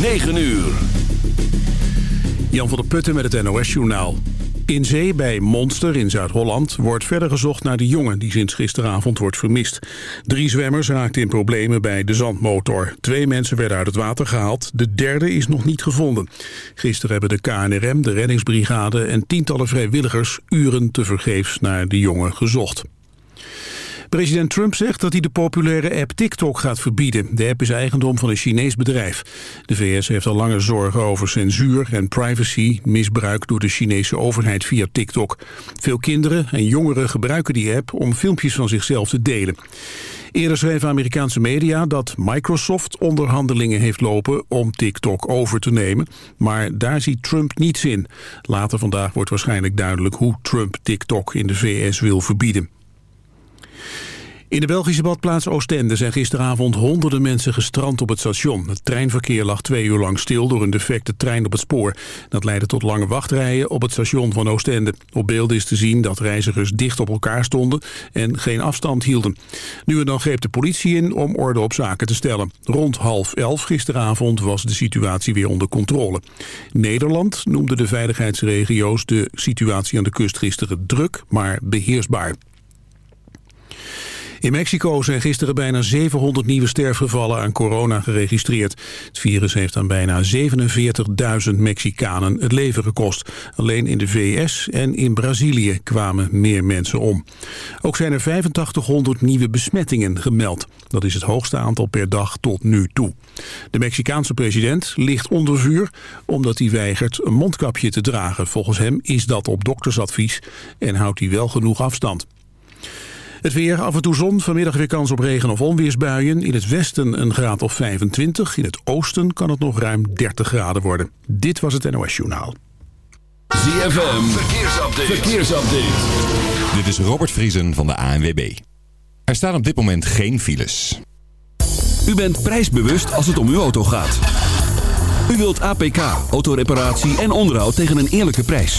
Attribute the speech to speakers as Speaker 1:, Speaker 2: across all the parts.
Speaker 1: 9 uur.
Speaker 2: Jan van der Putten met het NOS-journaal. In zee bij Monster in Zuid-Holland wordt verder gezocht naar de jongen... die sinds gisteravond wordt vermist. Drie zwemmers raakten in problemen bij de zandmotor. Twee mensen werden uit het water gehaald. De derde is nog niet gevonden. Gisteren hebben de KNRM, de reddingsbrigade en tientallen vrijwilligers... uren tevergeefs naar de jongen gezocht. President Trump zegt dat hij de populaire app TikTok gaat verbieden. De app is eigendom van een Chinees bedrijf. De VS heeft al lange zorgen over censuur en privacy... misbruik door de Chinese overheid via TikTok. Veel kinderen en jongeren gebruiken die app om filmpjes van zichzelf te delen. Eerder schreven Amerikaanse media dat Microsoft onderhandelingen heeft lopen om TikTok over te nemen. Maar daar ziet Trump niets in. Later vandaag wordt waarschijnlijk duidelijk hoe Trump TikTok in de VS wil verbieden. In de Belgische badplaats Oostende zijn gisteravond honderden mensen gestrand op het station. Het treinverkeer lag twee uur lang stil door een defecte trein op het spoor. Dat leidde tot lange wachtrijen op het station van Oostende. Op beelden is te zien dat reizigers dicht op elkaar stonden en geen afstand hielden. Nu en dan greep de politie in om orde op zaken te stellen. Rond half elf gisteravond was de situatie weer onder controle. Nederland noemde de veiligheidsregio's de situatie aan de kust gisteren druk, maar beheersbaar. In Mexico zijn gisteren bijna 700 nieuwe sterfgevallen aan corona geregistreerd. Het virus heeft aan bijna 47.000 Mexicanen het leven gekost. Alleen in de VS en in Brazilië kwamen meer mensen om. Ook zijn er 8500 nieuwe besmettingen gemeld. Dat is het hoogste aantal per dag tot nu toe. De Mexicaanse president ligt onder vuur omdat hij weigert een mondkapje te dragen. Volgens hem is dat op doktersadvies en houdt hij wel genoeg afstand. Het weer, af en toe zon, vanmiddag weer kans op regen- of onweersbuien. In het westen een graad of 25. In het oosten kan het nog ruim 30 graden worden. Dit was het NOS Journaal.
Speaker 1: ZFM, verkeersupdate. verkeersupdate.
Speaker 3: Dit is Robert Vriesen van de ANWB. Er staan op dit moment geen files.
Speaker 1: U bent prijsbewust als het om uw auto gaat. U wilt APK, autoreparatie en onderhoud tegen een eerlijke prijs.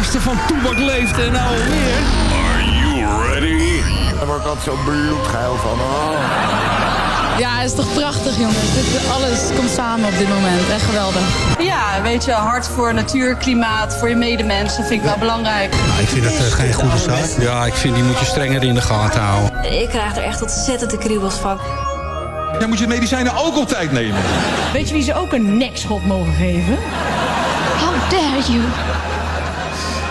Speaker 4: gasten van Toebak Leeft en nou alweer.
Speaker 1: Are you ready?
Speaker 5: Daar word ik altijd zo bloedgeil van. Oh.
Speaker 6: Ja, het is toch prachtig, jongens. Dit, alles komt samen op dit moment. Echt geweldig.
Speaker 7: Ja, weet je, hard voor natuur, klimaat, voor je medemensen vind ik wel belangrijk.
Speaker 4: ik vind dat geen goede zaak. Ja, ik vind die moet je strenger in de gaten houden.
Speaker 8: Ik krijg er echt ontzettend de kriebels van.
Speaker 9: Ja, moet je medicijnen ook op tijd nemen?
Speaker 10: Weet je wie ze ook een nekschot mogen geven?
Speaker 8: How dare you?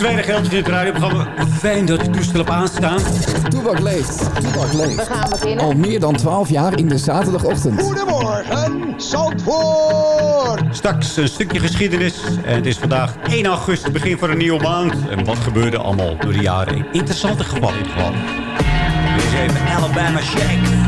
Speaker 11: Tweede geldje in het radioprogramma. Fijn dat je toestel op aanstaan.
Speaker 12: Toebak leeft. Toebak leeft.
Speaker 8: We gaan beginnen.
Speaker 12: Al meer dan 12 jaar in de zaterdagochtend.
Speaker 13: Goedemorgen, Zandvoort!
Speaker 11: Straks een stukje geschiedenis. En het is vandaag 1 augustus, begin van een nieuwe maand. En wat gebeurde allemaal door de jaren? Interessante gevallen in het geval. Dit is even Alabama Shake.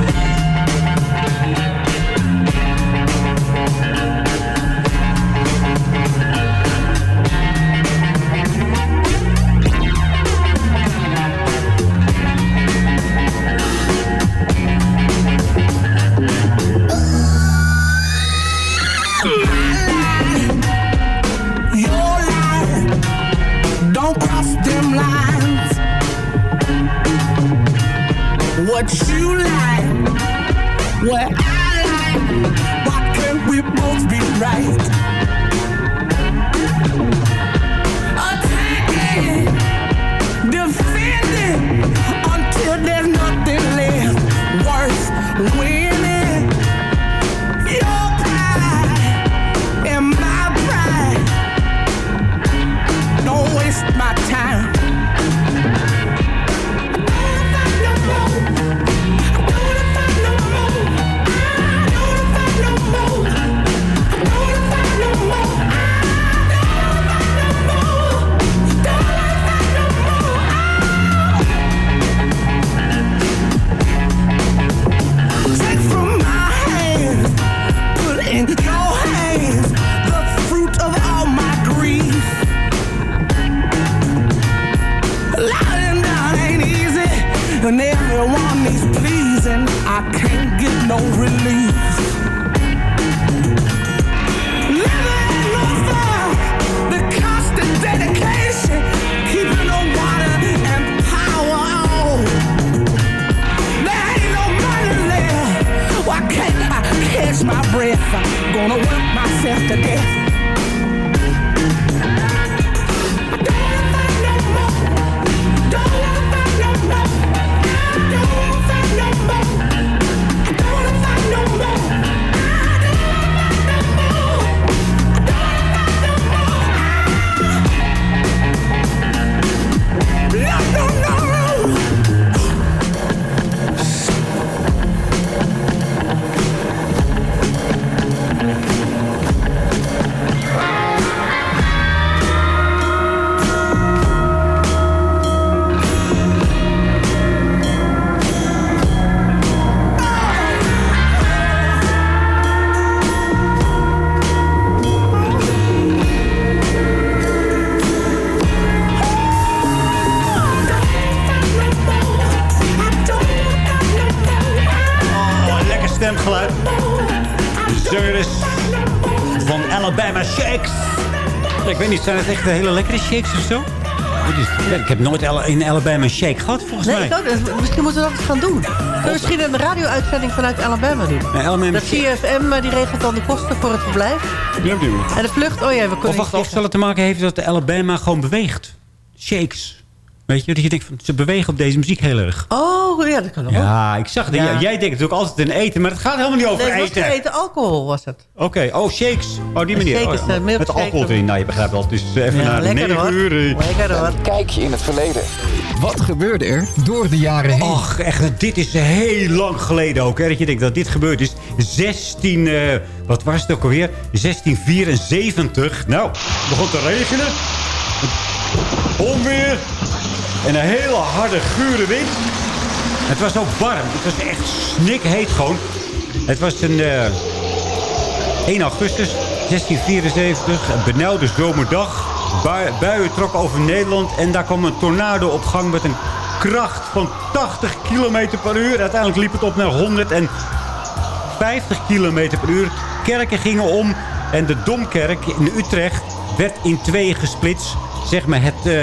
Speaker 11: Niet, zijn het echt hele lekkere shakes of zo? Ik heb nooit in Alabama een shake gehad, volgens
Speaker 14: Nee,
Speaker 11: mij.
Speaker 14: ik ook, niet. misschien moeten we dat eens gaan doen. Kunnen we misschien een radio-uitzending vanuit Alabama doen?
Speaker 11: Nee, Alabama
Speaker 14: Dat. CFM eh, die regelt dan de kosten voor het verblijf.
Speaker 11: Ja.
Speaker 14: En de vlucht, oh ja, we kunnen
Speaker 11: Of wacht, of zal het te maken heeft dat de Alabama gewoon beweegt? Shakes. Weet je, dat je denkt van, ze bewegen op deze muziek heel erg.
Speaker 14: Oh, ja, dat kan ook.
Speaker 11: Ja, ik zag het.
Speaker 14: Ja.
Speaker 11: Ja, jij denkt natuurlijk altijd in eten, maar het gaat helemaal niet over
Speaker 14: Nee,
Speaker 11: eten.
Speaker 14: geen eten, alcohol was het.
Speaker 11: Oké, oh, shakes. Oh, die manier.
Speaker 14: Shakes,
Speaker 11: Oh, ja.
Speaker 14: eh.
Speaker 11: Met alcohol erin. Nou, je begrijpt wel. Dus even
Speaker 14: Ja,
Speaker 11: naar de
Speaker 14: lekker
Speaker 11: 9
Speaker 14: hoor.
Speaker 11: uur. eh.
Speaker 14: Lekker hoor.
Speaker 12: Kijk je in het verleden. Wat gebeurde er door de jaren heen?
Speaker 11: Och, echt, dit is heel lang geleden ook. Hè, dat je denkt dat dit gebeurd is. 16, eh, wat was het ook alweer? 1674. Nou, het begon te regenen. Onweer. En een hele harde, gure wind. Het was ook warm. Het was echt snikheet gewoon. Het was een... eh, 1 augustus 1674, een benauwde zomerdag. Bui- buien trokken over Nederland en daar kwam een tornado op gang met een kracht van 80 km per uur. Uiteindelijk liep het op naar 150 km per uur. Kerken gingen om en de Domkerk in Utrecht werd in tweeën gesplitst. Zeg maar, het, eh,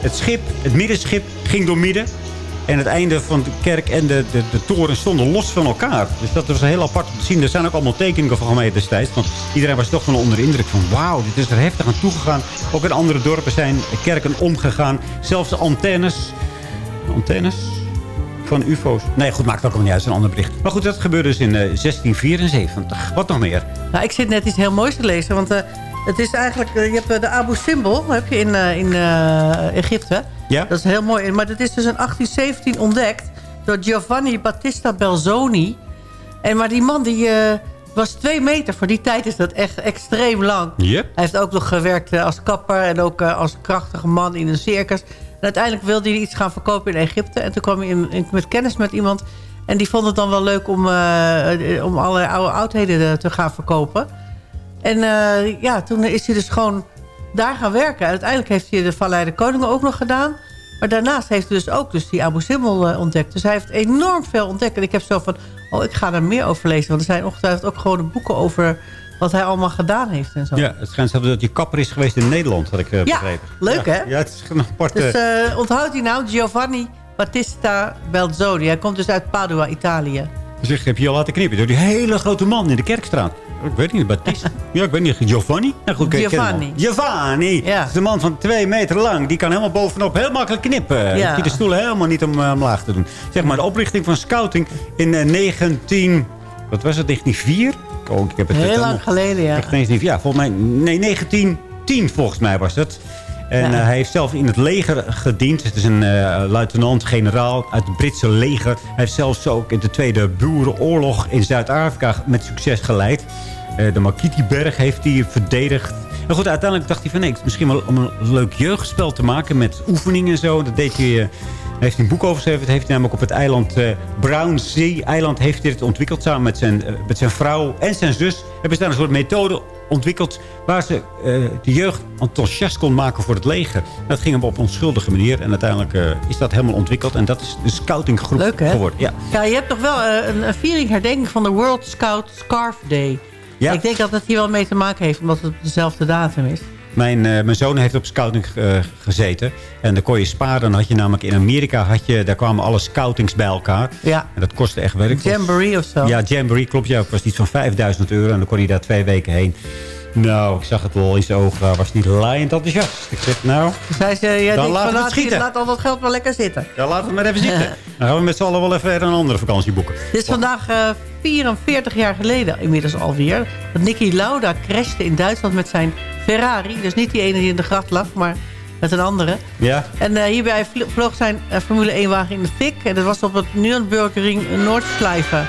Speaker 11: het schip, het middenschip, ging door midden. En het einde van de kerk en de, de, de toren stonden los van elkaar. Dus dat was heel apart om te zien. Er zijn ook allemaal tekeningen van gemaakt destijds. Want iedereen was toch van onder de indruk van... wauw, dit is er heftig aan toegegaan. Ook in andere dorpen zijn kerken omgegaan. Zelfs de antennes. Antennes? Van ufo's. Nee, goed, maakt ook niet uit. Een ander bericht. Maar goed, dat gebeurde dus in eh, 1674. Wat nog meer?
Speaker 14: Nou, ik zit net iets heel moois te lezen. Want eh, het is eigenlijk... eh, je hebt eh, de Abu Simbel heb je in, eh, in Egypte.
Speaker 11: Ja?
Speaker 14: Dat is heel mooi. Maar dat is dus in 1817 ontdekt door Giovanni Battista Belzoni. En maar die man die was twee meter. Voor die tijd is dat echt extreem lang.
Speaker 11: Yep.
Speaker 14: Hij heeft ook nog gewerkt als kapper en ook als krachtige man in een circus. En uiteindelijk wilde hij iets gaan verkopen in Egypte. En toen kwam hij in, in- met kennis met iemand. En die vond het dan wel leuk om, om alle oude oudheden te gaan verkopen. En eh, ja, toen is hij dus gewoon daar gaan werken. Uiteindelijk heeft hij de Vallei de Koningen ook nog gedaan. Maar daarnaast heeft hij dus ook dus die Abu Simbel eh, ontdekt. Dus hij heeft enorm veel ontdekt. En ik heb zo van, oh, ik ga er meer over lezen. Want er zijn ongetwijfeld ook gewoon boeken over wat hij allemaal gedaan heeft en zo.
Speaker 11: Ja, het schijnt zelfs dat je kapper is geweest in Nederland, had ik eh,
Speaker 14: Ja,
Speaker 11: begrepen.
Speaker 14: leuk,
Speaker 11: ja.
Speaker 14: hè?
Speaker 11: Ja, het is een apart...
Speaker 14: Dus onthoud die nou, Giovanni Battista Belzoni. Hij komt dus uit Padua, Italië.
Speaker 11: Zeg, heb je je al laten knippen door die hele grote man in de kerkstraat? Ik weet niet, Baptiste. ja, ik weet niet. Giovanni? Nou, goed, al.
Speaker 14: Giovanni.
Speaker 11: Giovanni.
Speaker 14: Ja.
Speaker 11: Dat is een man van twee meter lang. Die kan helemaal bovenop heel makkelijk knippen.
Speaker 14: Ja.
Speaker 11: Ja. Die de stoelen helemaal niet om eh, omlaag te doen. Zeg maar, de oprichting van scouting in eh, 19... Wat was het? 1904? Oh, ik heb het
Speaker 14: Heel lang geleden, ja.
Speaker 11: Echt 19, ja, volgens mij... Nee, 1910 volgens mij was het. En
Speaker 14: Ja.
Speaker 11: eh, hij heeft zelf in het leger gediend. Het is een eh, luitenant-generaal uit het Britse leger. Hij heeft zelfs ook in de Tweede Boerenoorlog in Zuid-Afrika met succes geleid. Eh, de Makiti-berg heeft hij verdedigd. En goed, uiteindelijk dacht hij van... nee, het is misschien wel om een leuk jeugdspel te maken met oefeningen en zo. Dat deed hij... hij heeft een boek over geschreven. Dat heeft hij namelijk op het eiland eh Brown Sea-eiland heeft hij het ontwikkeld. Samen met zijn, met zijn vrouw en zijn zus. Hebben ze daar een soort methode ontwikkeld... waar ze eh, de jeugd enthousiast kon maken voor het leger. Dat ging hem op een onschuldige manier. En uiteindelijk eh, is dat helemaal ontwikkeld. En dat is de scoutinggroep
Speaker 14: Leuk, hè?
Speaker 11: geworden. Ja.
Speaker 14: Ja, je hebt toch wel eh, een, een viering herdenking van de World Scout Scarf Day.
Speaker 11: Ja.
Speaker 14: Ik denk dat het hier wel mee te maken heeft, omdat het op dezelfde datum is.
Speaker 11: Mijn, eh, mijn zoon heeft op scouting eh, gezeten. En dan kon je sparen. Dan had je namelijk in Amerika, had je, daar kwamen alle scoutings bij elkaar.
Speaker 14: Ja.
Speaker 11: En dat kostte echt werk.
Speaker 14: Jamboree of zo.
Speaker 11: Ja, Jamboree, klopt. Ja, het was iets van 5000 euro. En dan kon hij daar twee weken heen. Nou, ik zag het wel in zijn ogen. Hij was niet laaiend enthousiast. Ik zeg, nou,
Speaker 14: hij zei, ja,
Speaker 11: Dan we het
Speaker 14: laat,
Speaker 11: schieten.
Speaker 14: laat al dat geld wel lekker zitten.
Speaker 11: ja, laten we maar even zitten. Dan gaan we met z'n allen wel even een andere vakantie boeken.
Speaker 14: Dit is vandaag eh, 44 jaar geleden inmiddels alweer. Dat Nicky Lauda crashte in Duitsland met zijn Ferrari. Dus niet die ene die in de gracht lag, maar met een andere.
Speaker 11: Ja?
Speaker 14: En eh, hierbij vlo- vloog zijn eh, Formule 1-wagen in de fik. En dat was op het Nürburgring Noordschleife.
Speaker 11: Ja.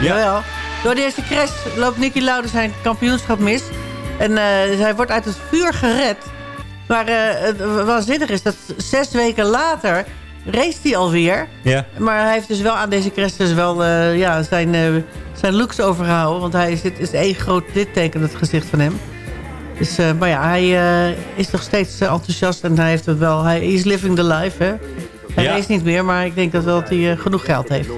Speaker 14: Jawel. Door deze crash loopt Nicky Lauda zijn kampioenschap mis. En eh, hij wordt uit het vuur gered. Maar het waanzinnig is dat zes weken later race hij alweer.
Speaker 11: Ja.
Speaker 14: Maar hij heeft dus wel aan deze crash dus wel ja, zijn, zijn looks overgehouden. Want hij is, het is één groot litteken het gezicht van hem. Dus, eh, maar ja, hij eh, is nog steeds eh, enthousiast en hij heeft het wel. Hij is living the life, hè. Hij
Speaker 11: Ja.
Speaker 14: race niet meer, maar ik denk dat, wel dat hij genoeg geld heeft.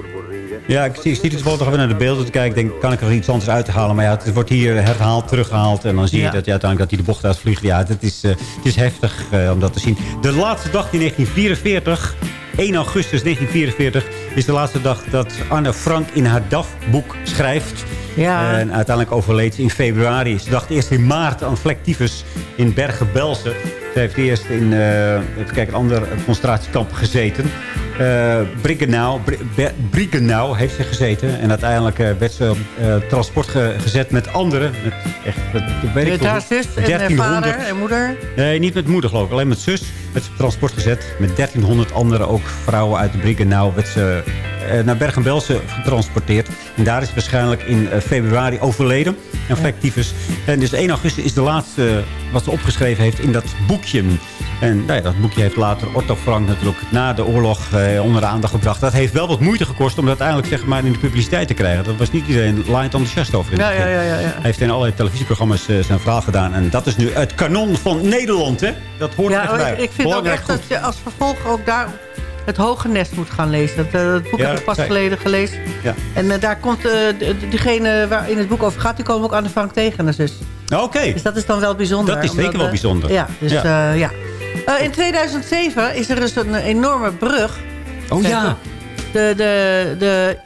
Speaker 11: Ja, ik zie, ik zie het toevallig even naar de beelden te kijken. Ik denk, kan ik er iets anders uithalen? Maar ja, het wordt hier herhaald, teruggehaald. En dan zie je
Speaker 14: Ja.
Speaker 11: dat, ja, uiteindelijk dat hij de bocht uitvliegt. Ja, het is, het is heftig om dat te zien. De laatste dag in 1944, 1 augustus 1944... is de laatste dag dat Anne Frank in haar DAF-boek schrijft.
Speaker 14: Ja.
Speaker 11: En uiteindelijk overleed ze in februari. Ze dacht eerst in maart aan vlektyfus in Bergen-Belsen. Ze heeft eerst in eh, even kijken, een ander concentratiekamp gezeten. Eh Briggenau, Bri- Be- Briggenau heeft ze gezeten. En uiteindelijk eh, werd ze op eh, transport ge- gezet met anderen. Met, echt, met, weet ik
Speaker 14: Met haar zus en
Speaker 11: 1300.
Speaker 14: vader en moeder.
Speaker 11: Nee, niet met moeder geloof ik. Alleen met zus werd ze op transport gezet. Met 1300 andere, ook vrouwen uit de Briggenau, werd ze eh, naar Bergen-Belsen getransporteerd. En daar is ze waarschijnlijk in februari overleden. En vlektyfus. En dus 1 augustus is de laatste wat ze opgeschreven heeft in dat boekje. En nou ja, dat boekje heeft later Otto Frank natuurlijk na de oorlog eh, onder de aandacht gebracht. Dat heeft wel wat moeite gekost om dat uiteindelijk zeg maar, in de publiciteit te krijgen. Dat was niet iedereen laaiend enthousiast over. in
Speaker 14: Ja, ja, ja, ja, ja.
Speaker 11: Hij heeft in allerlei televisieprogramma's eh, zijn verhaal gedaan. En dat is nu het kanon van Nederland, hè? Dat hoort er echt bij.
Speaker 14: ik, ik vind ook echt dat je als vervolg ook daar het Hoge Nest moet gaan lezen. Dat, eh, dat boek
Speaker 11: Ja,
Speaker 14: heb ik pas
Speaker 11: kijk.
Speaker 14: geleden gelezen.
Speaker 11: Ja.
Speaker 14: En daar komt eh, de- de- diegene waar in het boek over gaat, die komen ook Anne Frank tegen en haar zus.
Speaker 11: Oké.
Speaker 14: Dus dat is dan wel bijzonder.
Speaker 11: Dat is zeker wel bijzonder.
Speaker 14: Ja, dus
Speaker 11: Ja.
Speaker 14: ja. ja. In 2007 is er dus een enorme brug.
Speaker 11: Oh ja.
Speaker 14: De, de, de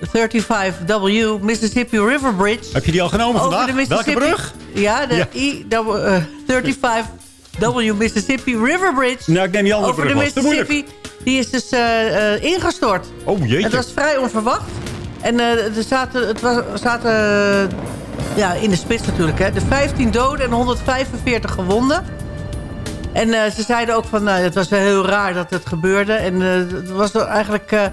Speaker 14: E35W Mississippi River Bridge.
Speaker 11: Heb je die al genomen
Speaker 14: Over
Speaker 11: vandaag?
Speaker 14: de.
Speaker 11: Welke brug?
Speaker 14: Ja, de
Speaker 11: Ja.
Speaker 14: E35W Mississippi River Bridge.
Speaker 11: Nou, ik neem die andere
Speaker 14: Over
Speaker 11: brug
Speaker 14: de. Mississippi. Die is dus eh, eh, ingestort.
Speaker 11: Oh jeetje.
Speaker 14: Het was vrij onverwacht. En eh, er zaten, het was, zaten ja, in de spits natuurlijk, hè, de 15 doden en 145 gewonden. En eh, ze zeiden ook van, nou, het was wel heel raar dat het gebeurde. En eh, het was er eigenlijk, eh,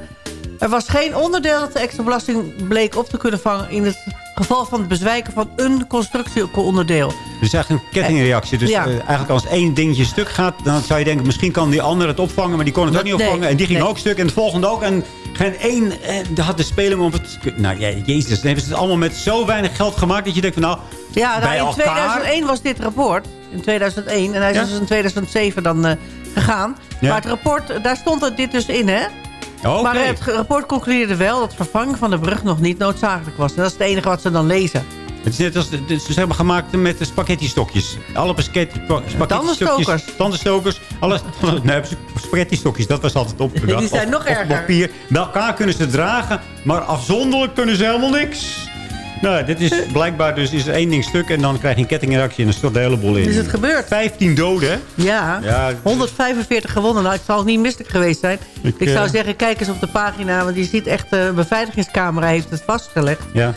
Speaker 14: er was geen onderdeel dat de extra belasting bleek op te kunnen vangen... in het geval van het bezwijken van een constructieonderdeel.
Speaker 11: Dus eigenlijk een kettingreactie. Dus
Speaker 14: Ja.
Speaker 11: eh, eigenlijk als één dingetje stuk gaat... dan zou je denken, misschien kan die ander het opvangen... maar die kon het ook niet
Speaker 14: Nee,
Speaker 11: opvangen. En die ging
Speaker 14: nee.
Speaker 11: ook stuk en het volgende ook. En geen één eh, had de speling om het... Nou ja, jezus. Dan hebben ze het allemaal met zo weinig geld gemaakt... dat je denkt van nou,
Speaker 14: Ja, nou, in
Speaker 11: elkaar...
Speaker 14: 2001 was dit rapport. In 2001. En hij is
Speaker 11: Ja?
Speaker 14: dus in 2007 dan eh, gegaan.
Speaker 11: Ja.
Speaker 14: Maar het rapport, daar stond het dit dus in, hè? Maar het rapport concludeerde wel dat vervanging van de brug nog niet noodzakelijk was. En dat is het enige wat ze dan lezen.
Speaker 11: Het is net als, ze hebben gemaakt met de spaghetti stokjes. Alle spaghetti stokjes.
Speaker 14: Tandenstokers.
Speaker 11: Tandenstokers. Alle, nee, spaghetti stokjes, dat was altijd op.
Speaker 14: Die zijn nog erger.
Speaker 11: papier. Bij elkaar kunnen ze dragen, maar afzonderlijk kunnen ze helemaal niks. Nou, dit is blijkbaar dus is er één ding stuk en dan krijg je een kettingreactie en dan stort de hele boel in.
Speaker 14: Is het gebeurd?
Speaker 11: 15 doden?
Speaker 14: Ja,
Speaker 11: Ja.
Speaker 14: 145 gewonnen. Nou, het zal niet misselijk geweest zijn.
Speaker 11: Ik,
Speaker 14: Ik, zou
Speaker 11: eh,
Speaker 14: zeggen, kijk eens op de pagina. Want je ziet echt, de beveiligingscamera heeft het vastgelegd.
Speaker 11: Ja.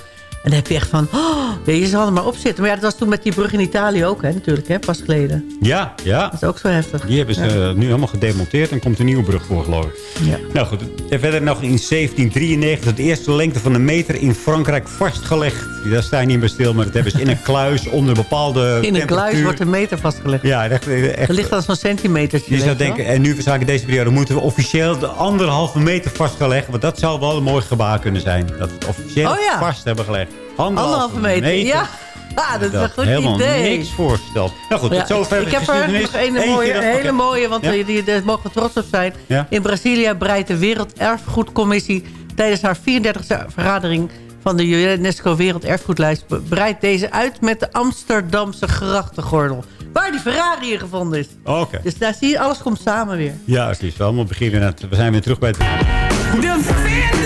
Speaker 14: En dan heb je echt van, oh, je zal er maar op zitten. Maar ja, dat was toen met die brug in Italië ook, hè, natuurlijk, hè, pas geleden.
Speaker 11: Ja, ja.
Speaker 14: Dat is ook zo heftig.
Speaker 11: Die hebben ze
Speaker 14: Ja.
Speaker 11: nu helemaal gedemonteerd en komt een nieuwe brug voor, geloof ik.
Speaker 14: Ja.
Speaker 11: Nou goed, en verder nog in 1793 de eerste lengte van een meter in Frankrijk vastgelegd. Daar sta je niet bij stil, maar dat hebben ze in een kluis onder bepaalde
Speaker 14: In een kluis wordt een meter vastgelegd.
Speaker 11: Ja, echt, echt
Speaker 14: Er ligt dan zo'n centimetertje.
Speaker 11: je zou denken, en nu verzaken deze periode moeten we officieel de anderhalve meter vastgelegd. Want dat zou wel een mooi gebaar kunnen zijn. Dat we het officieel
Speaker 14: Oh ja.
Speaker 11: vast hebben gelegd.
Speaker 14: Anderhalve meter. Ja. Ah, dat is een goed
Speaker 11: helemaal
Speaker 14: idee.
Speaker 11: niks voorgesteld. Nou goed,
Speaker 14: Ja,
Speaker 11: tot zover
Speaker 14: ik
Speaker 11: de
Speaker 14: heb er nog een mooie, een hele mooie, want
Speaker 11: Ja?
Speaker 14: die, die, daar mogen we trots op zijn.
Speaker 11: Ja?
Speaker 14: In Brazilië breidt de Werelderfgoedcommissie tijdens haar 34e vergadering van de UNESCO Werelderfgoedlijst breidt deze uit met de Amsterdamse grachtengordel. Waar die Ferrari in gevonden is.
Speaker 11: Oké.
Speaker 14: Dus daar zie je, alles komt samen weer.
Speaker 11: Ja, wel. We beginnen. We zijn weer terug bij het...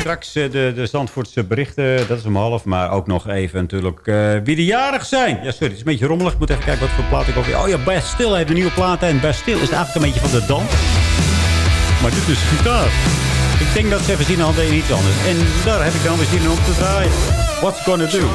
Speaker 11: Straks eh, de, de Zandvoortse berichten, dat is om half. Maar ook nog even natuurlijk eh, wie de jarig zijn. Ja, sorry, het is een beetje rommelig. Ik moet even kijken wat voor plaat ik ook... Oh ja, Bastille heeft een nieuwe plaat. En Bastille is eigenlijk een beetje van de dans. Maar dit is gitaar. Ik denk dat ze even zien hadden in iets anders. En daar heb ik dan weer zin in om te draaien. What's
Speaker 15: gonna do?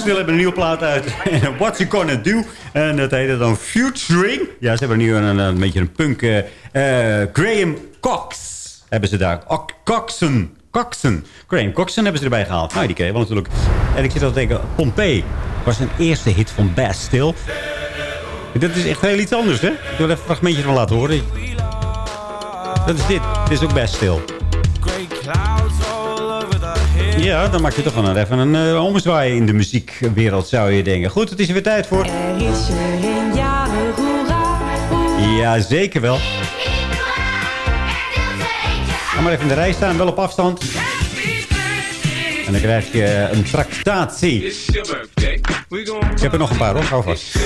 Speaker 11: Still hebben een nieuwe plaat uit. What's You Gonna Do? En dat heette dan Futuring. Ja, ze hebben nu een, een, beetje een punk... eh, eh, Graham Cox hebben ze daar. Ok, Coxon. Coxon. Graham Coxon hebben ze erbij gehaald. Nou, die ken je wel natuurlijk. En ik zit al te denken... Pompeii was een eerste hit van Best Still. Dat is echt heel iets anders, hè? Ik wil even een fragmentje van laten horen. Dat is dit. Dit is ook Best Still. Ja, dan maak je toch wel een- even een uh, ommezwaai in de muziekwereld, zou je denken. Goed, het is er weer tijd voor.
Speaker 15: Er is een hoera,
Speaker 11: Ja, zeker wel. Ga maar even in de rij staan, wel op afstand. En dan krijg je een tractatie. Ik heb er nog een paar, hoor. Hou vast.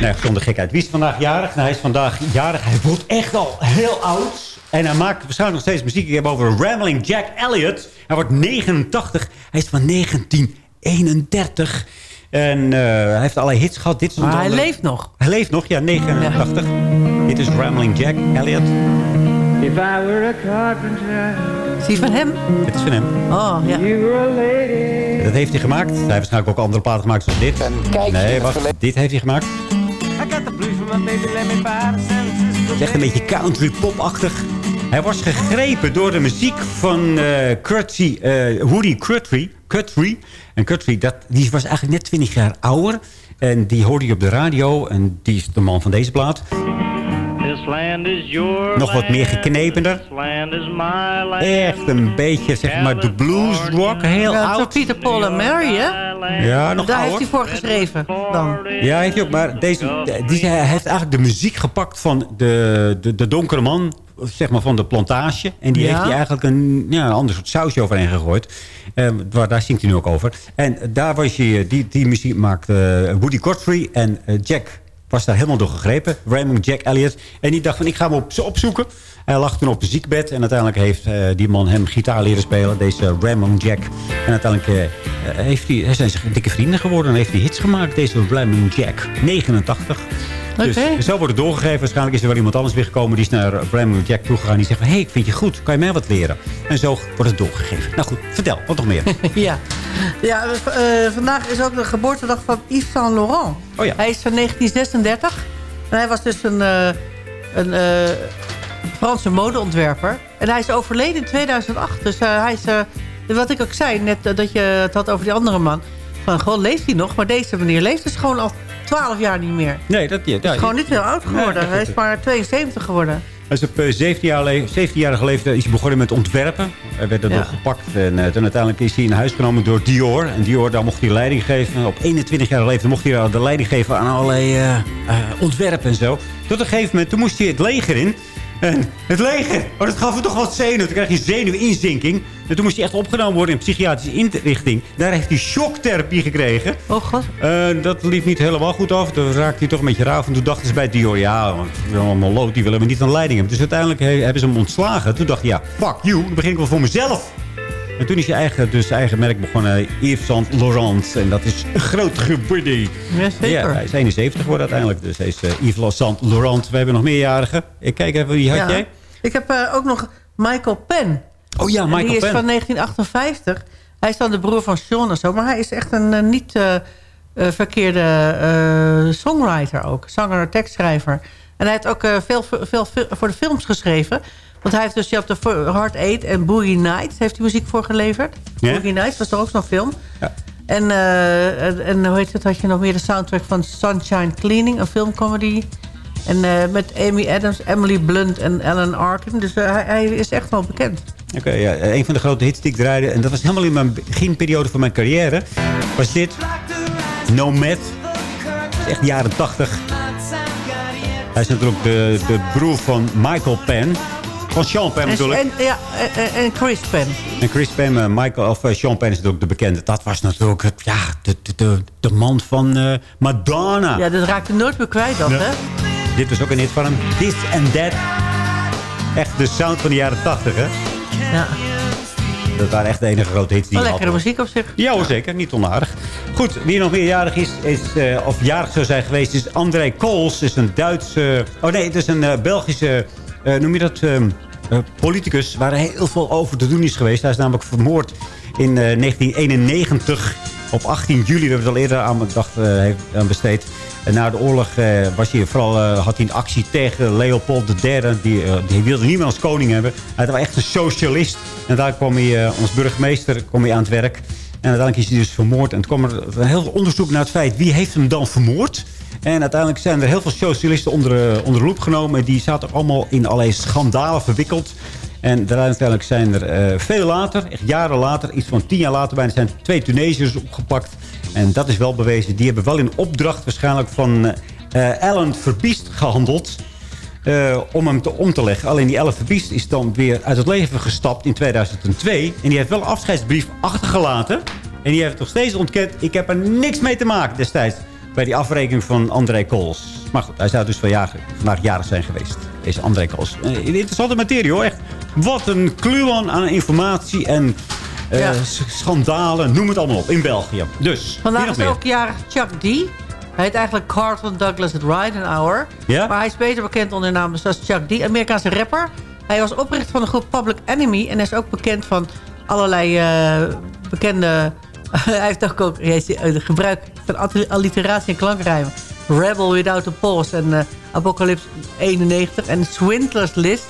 Speaker 11: Nee, zonder gekheid. Wie is vandaag jarig? Nou, hij is vandaag jarig. Hij wordt echt al heel oud. En hij maakt waarschijnlijk nog steeds muziek. Ik heb over Rambling Jack Elliott. Hij wordt 89. Hij is van 1931. En eh, hij heeft allerlei hits gehad. Dit is
Speaker 14: Maar hij leeft nog.
Speaker 11: Hij leeft nog, ja, 89. Dit is Rambling Jack Elliott.
Speaker 15: If I were a carpenter,
Speaker 14: Is die van hem?
Speaker 11: Dit is van hem.
Speaker 14: Oh, ja.
Speaker 11: Dat heeft hij gemaakt. Hij heeft waarschijnlijk ook andere platen gemaakt zoals dit. Nee, wacht. Dit heeft hij gemaakt. Het is echt een beetje country pop-achtig. Hij was gegrepen door de muziek van eh Crutchy, eh, Woody Guthrie. Guthrie. En Guthrie, dat, die was eigenlijk net 20 jaar ouder. En die hoorde je op de radio. En die is de man van deze plaat. Nog wat meer geknepener. Echt een beetje, zeg maar, de blues rock. Heel
Speaker 14: Ja,
Speaker 11: oud.
Speaker 14: Peter, Paul en Mary, hè?
Speaker 11: Ja, nog
Speaker 14: Daar heeft
Speaker 11: ouder.
Speaker 14: hij voor geschreven dan.
Speaker 11: Ja, heeft hij ook. Maar deze, die, hij heeft eigenlijk de muziek gepakt van de, de, de donkere man, zeg maar van de plantage. En die
Speaker 14: Ja.
Speaker 11: heeft hij eigenlijk een, ja, een ander soort sausje overheen gegooid. Eh, waar, daar zingt hij nu ook over. En daar was je, die, die muziek maakte eh, Woody Guthrie en eh, Jack was daar helemaal door gegrepen. Raymond Jack Elliott. En die dacht van, ik ga hem op, opzoeken. Hij lag toen op ziekbed. En uiteindelijk heeft eh, die man hem gitaar leren spelen. Deze Raymond Jack. En uiteindelijk eh, eh, heeft hij, zijn ze dikke vrienden geworden. En heeft hij hits gemaakt. Deze Raymond Jack. 89. Dus zo wordt het doorgegeven. Waarschijnlijk is er wel iemand anders weer gekomen. Die is naar Raymond Jack toegegaan. Die zegt van, hé, hey, ik vind je goed. Kan je mij wat leren? En zo wordt het doorgegeven. Nou goed, vertel. Wat nog meer?
Speaker 14: ja. Ja, vandaag is ook de geboortedag van Yves Saint Laurent.
Speaker 11: Oh ja.
Speaker 14: Hij is van 1936. En hij was dus een, eh, een eh, Franse modeontwerper. En hij is overleden in 2008. Dus eh, hij is, wat ik ook zei, net dat je het had over die andere man. Van, gewoon leeft hij nog? Maar deze meneer leeft dus gewoon al 12 jaar niet meer.
Speaker 11: Nee, dat... Ja,
Speaker 14: Hij is gewoon niet heel oud geworden. Hij is maar 72 geworden.
Speaker 11: Hij is op eh, 17 jaar le- 17-jarige leeftijd is hij begonnen met ontwerpen. Hij werd daardoor
Speaker 14: Ja.
Speaker 11: gepakt. En eh, toen uiteindelijk is hij in huis genomen door Dior. En Dior, daar mocht hij leiding geven. Op 21 jaar leeftijd mocht hij de leiding geven aan allerlei eh, ontwerpen en zo. Tot een gegeven moment, toen moest hij het leger in. En het leger, oh, dat gaf hem toch wat zenuw. Toen krijg je zenuwinzinking. En toen moest hij echt opgenomen worden in een psychiatrische inrichting. Daar heeft hij shocktherapie gekregen.
Speaker 14: Oh god.
Speaker 11: Eh, dat liep niet helemaal goed af. Toen raakte hij toch een beetje raar. En toen dachten ze bij Dior, ja, allemaal lood, die willen we niet aan leiding hebben. Dus uiteindelijk he- hebben ze hem ontslagen. Toen dacht hij, ja, fuck you, dan begin ik wel voor mezelf. En toen is hij eigen, dus eigen merk begonnen, Yves Saint Laurent. En dat is een groot geworden.
Speaker 14: Ja, zeker.
Speaker 11: Ja, hij is 71 geworden uiteindelijk. Dus hij is eh, Yves Saint Laurent. We hebben nog meerjarigen. Ik kijk even, wie had
Speaker 14: Ja.
Speaker 11: jij?
Speaker 14: Ik heb eh, ook nog Michael Penn.
Speaker 11: Oh ja, Michael
Speaker 14: die is
Speaker 11: Penn.
Speaker 14: van 1958. Hij is dan de broer van Sean en zo. Maar hij is echt een eh, niet eh, eh, verkeerde songwriter ook. Zanger en tekstschrijver. En hij heeft ook veel, veel, veel voor de films geschreven. Want hij heeft dus je hebt de Hard Eight en Boogie Nights heeft hij muziek voor geleverd. Boogie Nights was toch ook zo'n film.
Speaker 11: Ja.
Speaker 14: En, en, en hoe heet het, had je nog meer de soundtrack van Sunshine Cleaning, een filmcomedy. En eh, met Amy Adams, Emily Blunt en Alan Arkin. Dus eh, hij, hij is echt wel bekend.
Speaker 11: Oké, ja, een van de grote hits die ik draaide... en dat was helemaal in mijn beginperiode van mijn carrière... was dit. Nomad. Echt jaren 80. Hij is natuurlijk de, de broer van Michael Penn. Van Sean Penn ik.
Speaker 14: en, ja, en, en Chris Penn.
Speaker 11: En Chris Penn, eh, Michael, of eh, Sean Penn is natuurlijk de bekende. Dat was natuurlijk ja, de, de, de, de man van eh, Madonna.
Speaker 14: Ja, dat raakt hij nooit meer kwijt, dat,
Speaker 11: Ja.
Speaker 14: hè?
Speaker 11: Dit was ook een hit van hem. This and That. Echt de sound van de jaren 80, hè?
Speaker 14: Ja.
Speaker 11: Dat waren echt de enige grote hits die
Speaker 14: Wel lekkere muziek op zich.
Speaker 11: Ja hoor, zeker. Niet onaardig. Goed, wie nog meerjarig is, is eh, of jarig zou zijn geweest, is André Kools. is een Duitse... oh nee, het is een eh, Belgische, eh, noem je dat, ehm, eh, politicus... waar heel veel over te doen is geweest. Hij is namelijk vermoord in eh, 1991 op 18 juli. We hebben het al eerder aan, dag, eh, aan besteed. Na de oorlog eh, was hij vooral, eh, had hij een actie tegen Leopold III. Die, die wilde niemand als koning hebben. Hij was echt een socialist. En daar kwam hij als burgemeester kwam hij aan het werk. En uiteindelijk is hij dus vermoord. En toen kwam er heel veel onderzoek naar het feit... wie heeft hem dan vermoord? En uiteindelijk zijn er heel veel socialisten onder, onder de loep genomen. Die zaten allemaal in allerlei schandalen verwikkeld. En uiteindelijk zijn er eh, veel later, echt jaren later... iets van tien jaar later bijna, zijn twee Tunesiërs opgepakt. En dat is wel bewezen. Die hebben wel in opdracht waarschijnlijk van eh Alan Verbiest gehandeld... eh, om hem te, om te leggen. Alleen die Ellen Verbiest is dan weer uit het leven gestapt in 2002. En die heeft wel een afscheidsbrief achtergelaten. En die heeft nog steeds ontkend... ik heb er niks mee te maken destijds... bij die afrekening van André Kools. Maar goed, hij zou dus vandaag, vandaag jarig zijn geweest. Deze André Kools. Interessante materie hoor, echt. Wat een kluwan aan informatie en... eh,
Speaker 14: Ja.
Speaker 11: Schandalen, noem het allemaal op, in België. Dus,
Speaker 14: Vandaag is ook jarig Chuck D. Hij heet eigenlijk Carlton Douglas at Rydenhour.
Speaker 11: Ja?
Speaker 14: Maar hij is beter bekend onder de naam zoals Chuck D. Amerikaanse rapper. Hij was oprichter van de groep Public Enemy. En hij is ook bekend van allerlei eh, bekende... hij heeft ook, ook eh, gebruik van alliteratie en klankrijmen. Rebel Without a Pause en Apocalypse 91 en Swindler's List.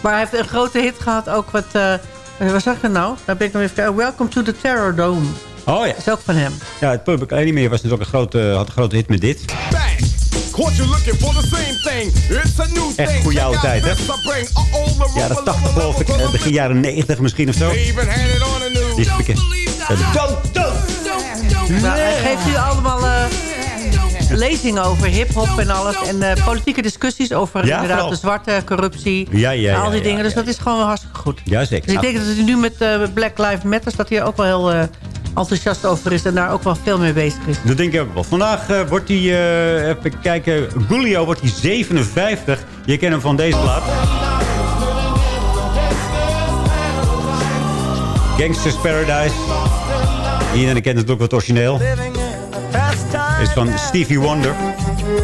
Speaker 14: Maar hij heeft een grote hit gehad ook wat... eh wat zeg ik nou? Daar ben ik nog even. Welcome to the Terror Dome.
Speaker 11: Oh ja.
Speaker 14: Dat is ook van hem.
Speaker 11: Ja, het Public Enemy was natuurlijk een grote, had een grote hit met dit. Echt goede oude tijd, hè? Jaren
Speaker 16: rubber
Speaker 11: 80 geloof ik, eh, begin jaren 90 misschien of zo. Die is bekend. Eh, Dood, dood.
Speaker 14: Nou, hij geeft u allemaal eh, lezingen over hip-hop en alles. En eh, politieke discussies over
Speaker 11: Ja,
Speaker 14: inderdaad
Speaker 11: vooral.
Speaker 14: de zwarte corruptie.
Speaker 11: Ja, ja,
Speaker 14: en al die dingen. dus dat is gewoon hartstikke goed.
Speaker 11: Jazeker.
Speaker 14: Dus ik denk dat hij nu met eh, Black Lives Matter... dat hij ook wel heel eh, enthousiast over is. En daar ook wel veel mee bezig is.
Speaker 11: Dat denk ik ook wel. Vandaag wordt hij, even kijken, Gulio wordt hij 57. Je kent hem van deze plaat. Gangsters Paradise. Iedereen kent het ook wat origineel. Het is van Stevie Wonder.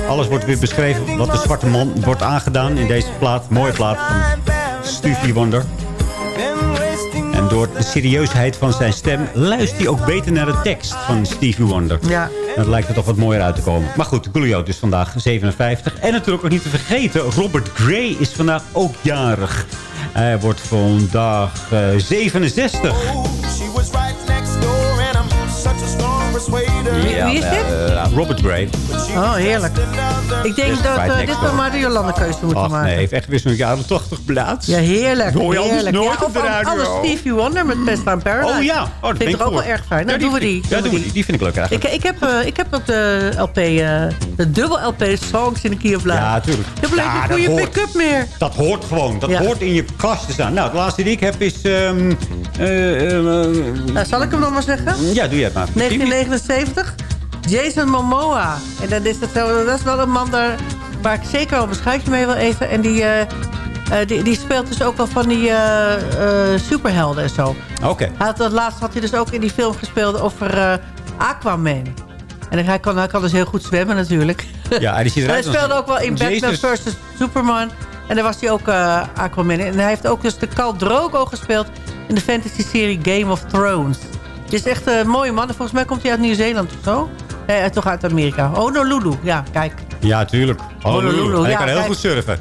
Speaker 11: Alles wordt weer beschreven wat de zwarte man wordt aangedaan in deze plaat. Mooie plaat van Stevie Wonder. En door de serieusheid van zijn stem luistert hij ook beter naar de tekst van Stevie Wonder.
Speaker 14: Ja.
Speaker 11: Dan lijkt het toch wat mooier uit te komen. Maar goed, Coolio is vandaag 57. En natuurlijk ook niet te vergeten, Robert Gray is vandaag ook jarig. Hij wordt vandaag eh, 67.
Speaker 14: Wie- is dit?
Speaker 11: eh, Robert Gray.
Speaker 14: Oh, heerlijk. Ik denk dat
Speaker 11: right
Speaker 14: eh, dit
Speaker 11: door.
Speaker 14: maar de Jolanda keuze moeten
Speaker 11: Ach
Speaker 14: maken.
Speaker 11: nee, heeft echt weer zo'n jaren 80 plaats.
Speaker 14: Ja, heerlijk.
Speaker 11: Hoor je
Speaker 14: heerlijk.
Speaker 11: nooit
Speaker 14: ja,
Speaker 11: op de
Speaker 14: of
Speaker 11: radio.
Speaker 14: Alles Stevie Wonder met Best Time Paradise.
Speaker 11: Oh ja, oh, dat
Speaker 14: vind ik
Speaker 11: ik
Speaker 14: ook wel erg fijn. Nou,
Speaker 11: Ja,
Speaker 14: doen we die.
Speaker 11: ik- Ja, doen we die. Die vind ik leuk
Speaker 14: Ik,
Speaker 11: eigenlijk.
Speaker 14: ik, heb, eh, ik heb op de LP, eh, de dubbel LP Songs in de Key of Life.
Speaker 11: Ja, tuurlijk.
Speaker 14: Ik heb alleen
Speaker 11: Ja,
Speaker 14: geen
Speaker 11: dat
Speaker 14: goede pick-up meer.
Speaker 11: Dat hoort gewoon. Dat
Speaker 14: Ja.
Speaker 11: hoort in je kast te staan. Nou, de laatste die ik heb is... eh,
Speaker 14: Nou, zal ik hem nog maar zeggen?
Speaker 11: ja, doe jij het maar.
Speaker 14: 1979. Jason Momoa. En dat is, het, dat is wel een man daar, waar ik zeker wel een beschuitje mee wil eten. En die, eh, eh, die, die speelt dus ook wel van die eh, eh, superhelden en zo.
Speaker 11: Oké.
Speaker 14: Hij had, dat laatst had hij dus ook in die film gespeeld over eh, Aquaman. En hij kan, hij kan dus heel goed zwemmen natuurlijk.
Speaker 11: Ja, en die ziet
Speaker 14: hij speelde ook wel in Batman vs. Superman. En daar was hij ook eh, Aquaman in. En hij heeft ook dus de Khal Drogo gespeeld in de fantasy-serie Game of Thrones. Het is echt een mooie man. En volgens mij komt hij uit Nieuw-Zeeland of zo. Hij is toch uit Amerika. Honolulu, ja, kijk.
Speaker 11: Ja, tuurlijk.
Speaker 14: Honolulu,
Speaker 11: Honolulu. Hij
Speaker 14: ja,
Speaker 11: kan heel
Speaker 14: kijk.
Speaker 11: goed surfen.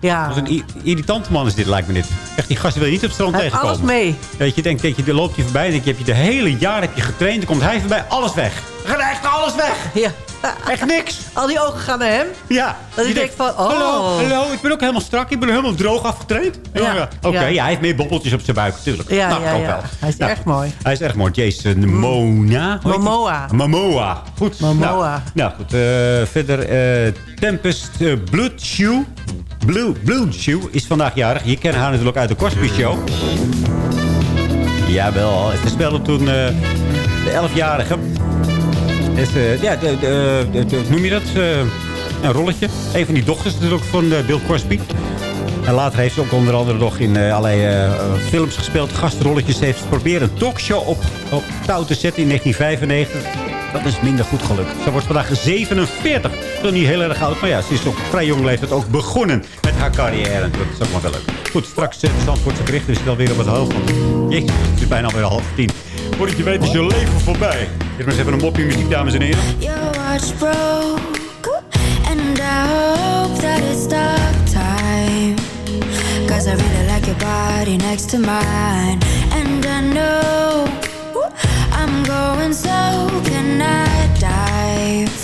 Speaker 14: Ja,
Speaker 11: Dat is een i- irritante man is dit, lijkt me dit. Echt, die gasten wil je niet op het strand
Speaker 14: hij
Speaker 11: tegenkomen.
Speaker 14: alles mee.
Speaker 11: Dat je denkt, dat je, dan loopt hij voorbij en denk je, heb je de hele jaar heb je getraind. Dan komt hij voorbij, alles weg. Gaat echt alles weg.
Speaker 14: Ja.
Speaker 11: Echt niks.
Speaker 14: Al die ogen gaan naar hem.
Speaker 11: Ja.
Speaker 14: Dat
Speaker 11: Je
Speaker 14: ik denk van, oh.
Speaker 11: Hallo, hallo, ik ben ook helemaal strak. Ik ben helemaal droog afgetraind.
Speaker 14: Ja,
Speaker 11: Oké,
Speaker 14: ja.
Speaker 11: ja. hij heeft meer bobbeltjes op zijn buik, natuurlijk.
Speaker 14: Ja,
Speaker 11: nou,
Speaker 14: ja,
Speaker 11: wel.
Speaker 14: Hij is
Speaker 11: Nou,
Speaker 14: echt mooi.
Speaker 11: Hij is erg mooi. Jason Mona. heet die?
Speaker 14: Momoa.
Speaker 11: Momoa. Goed.
Speaker 14: Momoa.
Speaker 11: Nou, nou goed. eh, verder eh, Tempest uh, Blood Shoe. Blue, Blue Shoe is vandaag jarig. Je kent haar natuurlijk uit de Cosby Show. Jawel. Ze speelde toen eh, de 11-jarige. Is, eh, ja, de, de, noem je dat? Eh, een rolletje. Een van die dochters natuurlijk van Bill Cosby. En later heeft ze ook onder andere nog in allerlei films gespeeld. Gastrolletjes heeft ze proberen een talkshow op, op touw te zetten in 1995. Dat is minder goed gelukt. Ze wordt vandaag 47. Dat is niet heel erg oud. Maar ja, ze is op vrij jong leeftijd ook begonnen met haar carrière. Dat is ook wel wel leuk. Goed, straks uh, Zandvoortse gericht is het alweer op het hoofd. Jezus, het is bijna alweer half tien. Voordat je weet is je leven voorbij. Dit maar eens even een mopje muziek, dames en heren.
Speaker 17: Your watch broke, and I hope that it stopped time. Cause I really like your body next to mine. And I know I'm going so can I dive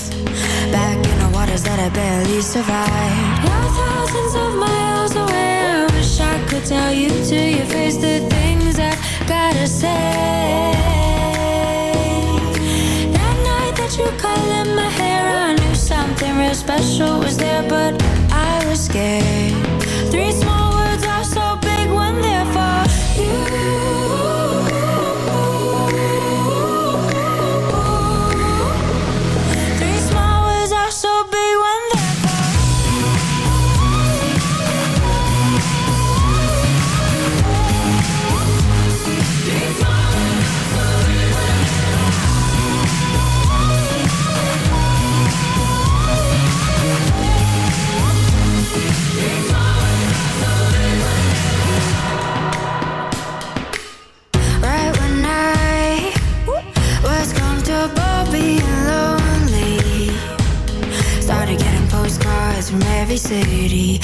Speaker 17: back in the waters that I barely survived? Now thousands of miles away, I wish I could tell you to your face the things I gotta say. That night that you colored my hair, I knew something real special was there, but I was scared. Three small words are so big when they're for you. City.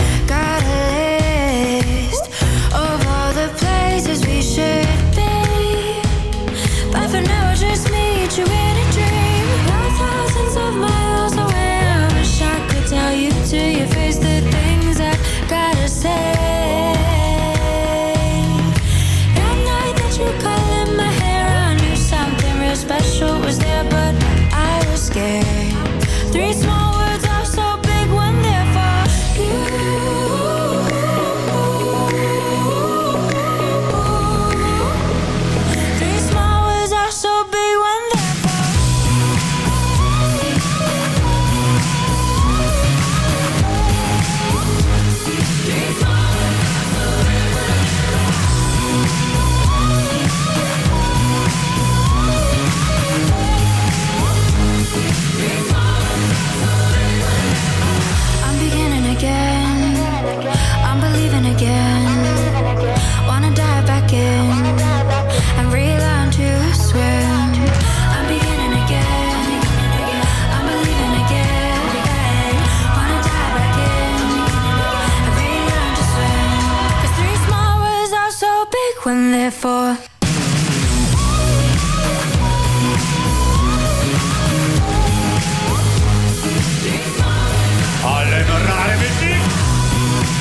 Speaker 11: Rare.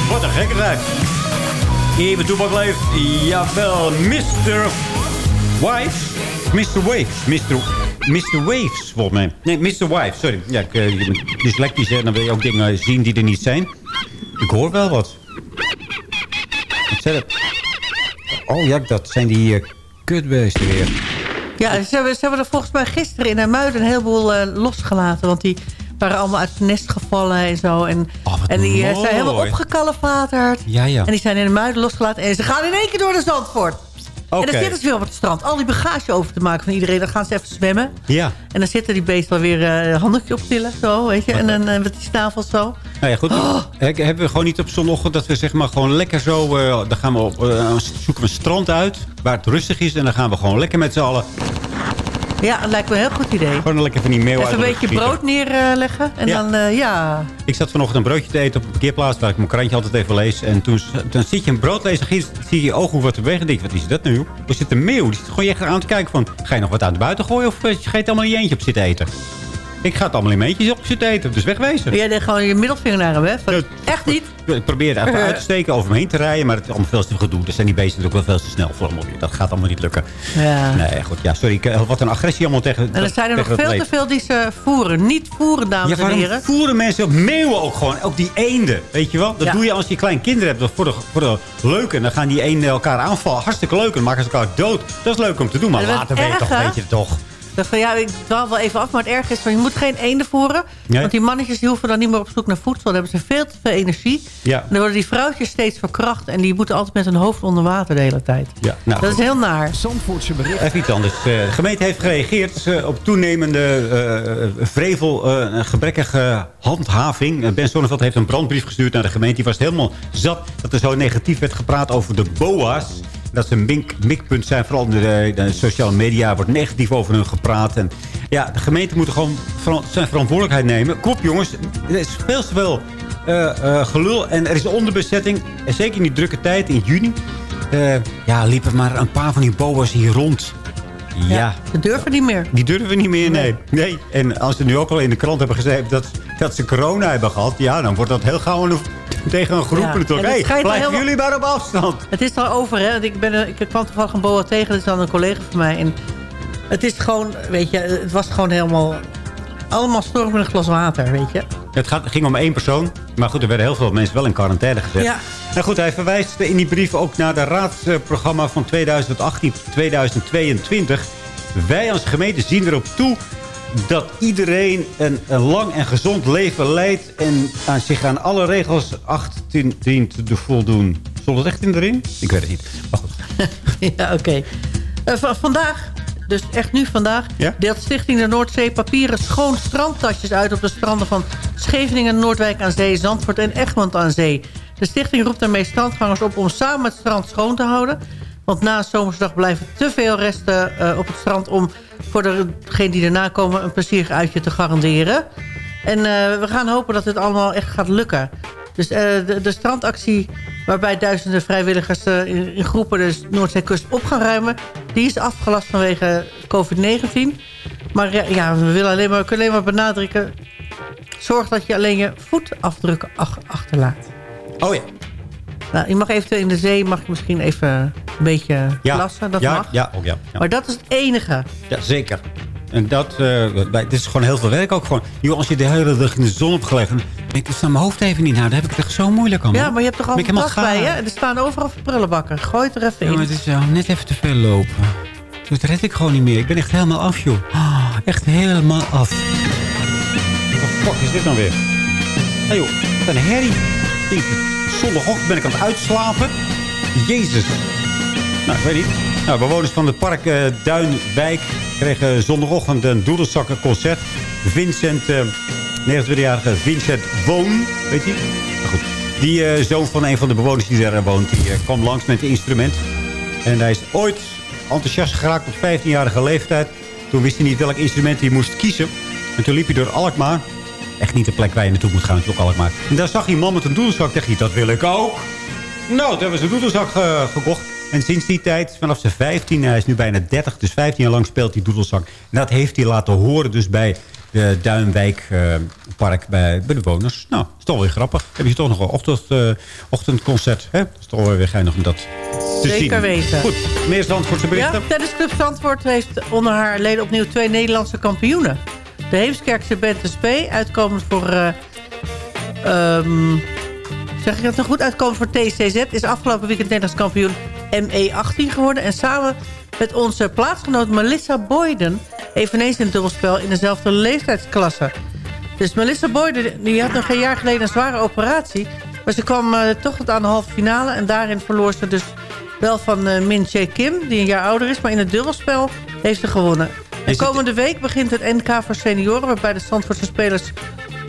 Speaker 11: Wat een gekkigheid. Hier bij Toepak leeft, jawel, Mr. Wives. Mr. Waves. Mr. Mr. Waves, volgens mij. Nee, Mr. Wives, sorry. Ja, ik, ben dyslectisch, hè. Dan wil je ook dingen zien die er niet zijn. Ik hoor wel wat. Wat zei dat? Oh ja, dat zijn die eh, kutbeesten weer.
Speaker 14: Ja, ze hebben, ze hebben er volgens mij gisteren in Muiden een heleboel eh, losgelaten. Want die waren allemaal uit het nest gevallen en zo. En, en die eh, zijn helemaal opgekalefaterd.
Speaker 11: Ja, ja.
Speaker 14: En die zijn in Muiden losgelaten. En ze gaan in één keer door de Zandvoort. En dan zitten ze weer op het strand. Al die bagage over te maken van iedereen. Dan gaan ze even zwemmen.
Speaker 11: Ja.
Speaker 14: En dan zitten die beesten alweer eh, een handdoekje optillen. Zo, weet je. En dan eh, met die snavels zo.
Speaker 11: Nou ja, goed. He- Hebben we gewoon niet op zondagochtend dat we zeg maar gewoon lekker zo... eh, dan gaan we op, eh, zoeken we een strand uit waar het rustig is. En dan gaan we gewoon lekker met z'n allen...
Speaker 14: Ja, dat lijkt me een heel goed idee.
Speaker 11: Gewoon lekker van die meeuw
Speaker 14: Even
Speaker 11: uit
Speaker 14: een beetje brood neerleggen. en
Speaker 11: Ja.
Speaker 14: dan, eh, ja...
Speaker 11: Ik zat vanochtend een broodje te eten op een parkeerplaats... waar ik mijn krantje altijd even lees. En toen dan zit je een brood lezen... en zie je je ogen wat bewegen. En denk wat is dat nu? Er zit een meeuw. Die zit gewoon je echt aan te kijken van... ga je nog wat aan de buiten gooien of eh, ga je het allemaal in je eentje op zitten eten? Ik ga het allemaal in mijn eentje op zitten eten. Dus wegwezen.
Speaker 14: Jij deed gewoon je middelvinger naar hem, hè? Van, echt niet?
Speaker 11: Ik probeer het even uit te steken, over me heen te rijden. Maar het is allemaal veel te gedoe. Er zijn die beesten natuurlijk wel veel te snel voor allemaal weer. Dat gaat allemaal niet lukken.
Speaker 14: Ja.
Speaker 11: Nee, goed. Ja, sorry. eh, Wat een agressie allemaal tegen
Speaker 14: En er zijn er nog veel te veel die ze voeren. Niet voeren, dames
Speaker 11: Ja,
Speaker 14: en heren.
Speaker 11: voeren mensen ook meeuwen ook gewoon? Ook die eenden, weet je wel? Dat
Speaker 14: Ja.
Speaker 11: doe je als je klein kinderen hebt. Dat Voor de, voor de leuke. En dan gaan die eenden elkaar aanvallen. Hartstikke leuk. En dan maken ze elkaar dood. Dat is leuk om te doen. Maar later weet je toch, weet je toch.
Speaker 14: Ik dacht van, ja, ik dwaal wel even af, maar het erg is van, je moet geen eenden voeren.
Speaker 11: Nee.
Speaker 14: Want die mannetjes die hoeven dan niet meer op zoek naar voedsel. Dan hebben ze veel te veel energie.
Speaker 11: Ja.
Speaker 14: En dan worden die vrouwtjes steeds verkracht. En die moeten altijd met hun hoofd onder water de hele tijd.
Speaker 11: Ja, nou,
Speaker 14: dat is heel naar.
Speaker 12: Zandvoortse bericht.
Speaker 11: Even iets anders. Eh, de gemeente heeft gereageerd eh, op toenemende eh, vrevel, eh, gebrekkige handhaving. Ben Zonneveld heeft een brandbrief gestuurd naar de gemeente. Die was helemaal zat dat er zo negatief werd gepraat over de BOA's. Dat ze een mink, mikpunt zijn. Vooral in de, de sociale media wordt negatief over hun gepraat. En ja, de gemeente moet gewoon zijn verantwoordelijkheid nemen. Kom op jongens, er is veel te veel eh, eh, gelul. En er is onderbezetting. En zeker in die drukke tijd in juni. eh, ja, liepen maar een paar van die boa's hier rond. Ja.
Speaker 14: Ze durven niet meer.
Speaker 11: Die durven niet meer, nee. nee. En als ze nu ook al in de krant hebben gezegd dat, dat ze corona hebben gehad... ja, dan wordt dat heel gauw een- tegen een geroepen
Speaker 14: Ja.
Speaker 11: Hey,
Speaker 14: wel
Speaker 11: blijven
Speaker 14: helemaal-
Speaker 11: jullie maar op afstand.
Speaker 14: Het is er over, hè. Want Ik, ben, ik kwam toevallig een boa tegen. Dat is dan een collega van mij. En het is gewoon, weet je, het was gewoon helemaal... Allemaal storm in een glas water, weet je.
Speaker 11: Het gaat, ging om één persoon. Maar goed, er werden heel veel mensen wel in quarantaine gezet.
Speaker 14: Ja.
Speaker 11: Nou goed, hij verwijst in die brief ook naar de raadsprogramma van 2018-2022. Wij als gemeente zien erop toe dat iedereen een, een lang en gezond leven leidt... en aan zich aan alle regels acht dient te voldoen. Stond het echt in erin? Ik weet het niet. Maar goed.
Speaker 14: ja, oké. Eh, va- vandaag, dus echt nu vandaag...
Speaker 11: Ja?
Speaker 14: deelt Stichting de Noordzee papieren schoon strandtasjes uit... op de stranden van Scheveningen, Noordwijk aan Zee... Zandvoort en Egmond aan Zee. De stichting roept daarmee strandgangers op om samen het strand schoon te houden. Want na zomersdag blijven te veel resten eh, op het strand... om voor degenen die erna komen een plezierig uitje te garanderen. En eh, we gaan hopen dat dit allemaal echt gaat lukken. Dus eh, de, strandactie waarbij duizenden vrijwilligers in, in groepen de Noordzeekust op gaan ruimen... die is afgelast vanwege COVID-19. Maar ja, we, willen alleen maar, kunnen alleen maar benadrukken... zorg dat je alleen je voetafdrukken ach- achterlaat.
Speaker 11: Oh ja.
Speaker 14: Nou, je mag eventueel in de zee mag je misschien even een beetje
Speaker 11: Ja,
Speaker 14: plassen. Dat
Speaker 11: ja,
Speaker 14: mag.
Speaker 11: ja, ook ja. ja.
Speaker 14: Maar dat is het enige.
Speaker 11: Ja, zeker. En dat, eh, dit is gewoon heel veel werk ook gewoon. Joh, als je de hele dag in de zon hebt gelegen... dan denk ik, ik sta mijn hoofd even niet naar. Daar heb ik het echt zo moeilijk aan.
Speaker 14: Ja, maar je hebt toch al
Speaker 11: ik
Speaker 14: een bij. En er staan overal prullenbakken. Gooi het er even
Speaker 11: Ja, maar
Speaker 14: in.
Speaker 11: het is eh, net even te veel lopen. Dat red ik gewoon niet meer. Ik ben echt helemaal af, joh. Ah, echt helemaal af. Wat fuck is dit nou weer? Hé hey, joh, wat een herrie. Zondagochtend ben ik aan het uitslapen. Jezus. Nou, ik weet niet. Nou, bewoners van het park eh, Duinwijk kregen zondagochtend een doedelzakkenconcert. Vincent, eh 29-jarige Vincent Woon, weet je? Nou goed. Die eh, zoon van een van de bewoners die daar woont, die kwam langs met een instrument. En hij is ooit enthousiast geraakt op 15-jarige leeftijd. Toen wist hij niet welk instrument hij moest kiezen. En toen liep hij door Alkmaar. Echt niet de plek waar je naartoe moet gaan, natuurlijk Alkmaar. En daar zag hij man met een doedelzak. Dacht hij, dat wil ik ook. Nou, toen hebben ze een doedelzak eh, gekocht. En sinds die tijd, vanaf zijn 15, hij is nu bijna 30, dus 15 jaar lang speelt hij doedelzak. En dat heeft hij laten horen dus bij de Duinwijkpark bij, bij de bewoners. Nou, is toch wel weer grappig. Heb je toch nog een ochtend, eh, ochtendconcert, hè? Dat is toch wel weer geinig om dat te zien.
Speaker 14: Zeker weten.
Speaker 11: Goed, meer Zandvoortse
Speaker 14: Ja,
Speaker 11: berichten.
Speaker 14: Tennisclub Zandvoort heeft onder haar leden opnieuw twee Nederlandse kampioenen. De Heemskerkse Bente Spee, uitkomend voor... eh, ehm, zeg ik dat nog goed? Uitkomend voor TCZ is afgelopen weekend Nederlands kampioen ME18 geworden. En samen met onze plaatsgenoot Melissa Boyden... eveneens in het dubbelspel in dezelfde leeftijdsklasse. Dus Melissa Boyden die had nog een jaar geleden een zware operatie... maar ze kwam eh, toch tot aan de halve finale... en daarin verloor ze dus wel van eh, Min Jae Kim, die een jaar ouder is... maar in het dubbelspel heeft ze gewonnen. Komende week begint het NK voor senioren... waarbij de Zandvoortse spelers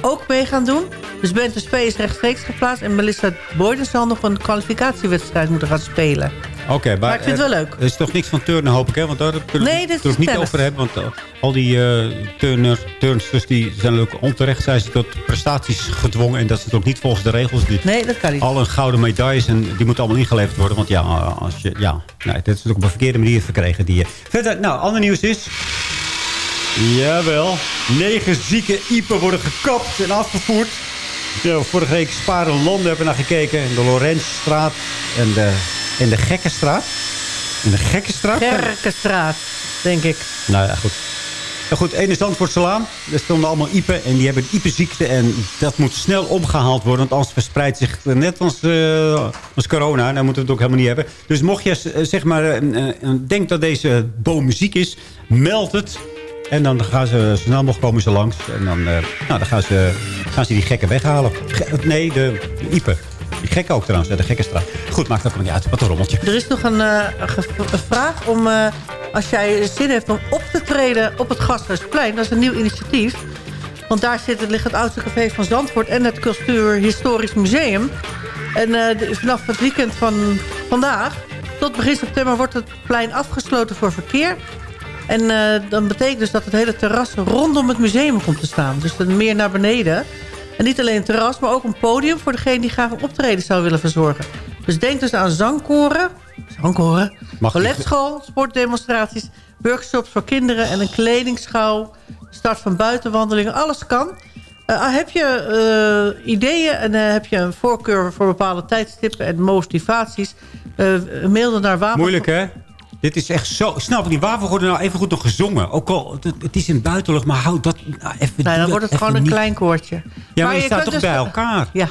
Speaker 14: ook mee gaan doen. Dus Bente Spee is rechtstreeks geplaatst... en Melissa Boyden zal nog een kwalificatiewedstrijd moeten gaan spelen.
Speaker 11: Oké, maar,
Speaker 14: Maar ik vind het
Speaker 11: eh,
Speaker 14: wel leuk.
Speaker 11: Er is toch niks van turnen, hoop ik, hè? Want daar kunnen we
Speaker 14: Nee,
Speaker 11: het er
Speaker 14: is
Speaker 11: niet
Speaker 14: tennis.
Speaker 11: over hebben. Want eh, al die eh turners, turnsters, die zijn ook onterecht zijn ze tot prestaties gedwongen. En dat is het ook niet volgens de regels. Die,
Speaker 14: Nee, dat kan niet.
Speaker 11: Al een gouden medailles en die moeten allemaal ingeleverd worden. Want ja, als je, ja nee, dat is ook op een verkeerde manier verkregen. Die. Verder, nou, ander nieuws is... Jawel, negen zieke iepen worden gekapt en afgevoerd. Ja, vorige week Sparen Londen hebben we naar gekeken. In de Lorenzstraat en de, en de Gekkenstraat. In de Gekkenstraat?
Speaker 14: Gerkenstraat, denk ik.
Speaker 11: Nou ja, goed. Nou goed, ene Zandvoortselaan. Daar stonden allemaal iepen en die hebben een iepenziekte. En dat moet snel opgehaald worden. Want anders verspreidt zich net als, eh, als corona. Dan moeten we het ook helemaal niet hebben. Dus mocht je eh, zeg maar, eh, eh, denkt dat deze boom ziek is, meld het. En dan gaan ze zo snel mogelijk komen ze langs. En dan, nou, dan gaan, ze, gaan ze die gekken weghalen. Ge- nee, de, de iepen. Die gekken ook trouwens, de gekkenstraat. Goed, maakt ook niet uit. Wat een rommeltje.
Speaker 14: Er is nog een, eh, vraag om, eh, als jij zin hebt om op te treden op het Gasthuisplein. Dat is een nieuw initiatief. Want daar zit, ligt het oudste café van Zandvoort en het Cultuurhistorisch Museum. En eh, vanaf het weekend van vandaag tot begin september wordt het plein afgesloten voor verkeer. En eh, dan betekent dus dat het hele terras rondom het museum komt te staan. Dus meer naar beneden. En niet alleen een terras, maar ook een podium... voor degene die graag een optreden zou willen verzorgen. Dus denk dus aan zangkoren, zangkoren balletschool, sportdemonstraties... workshops voor kinderen en een kledingschouw... start van buitenwandelingen, alles kan. Eh, heb je eh, ideeën en eh, heb je een voorkeur voor bepaalde tijdstippen... en motivaties, mail dan naar wapen...
Speaker 11: Moeilijk, hè? Dit is echt zo... Snap ik niet. Waarvoor wordt er nou even goed nog gezongen? Ook al, het, het is in het buitenlucht, maar houd dat nou, even...
Speaker 14: Nee, dan wordt het gewoon een
Speaker 11: niet.
Speaker 14: klein koortje.
Speaker 11: Ja, maar, je, staat toch
Speaker 14: dus-
Speaker 11: bij elkaar?
Speaker 14: Ja.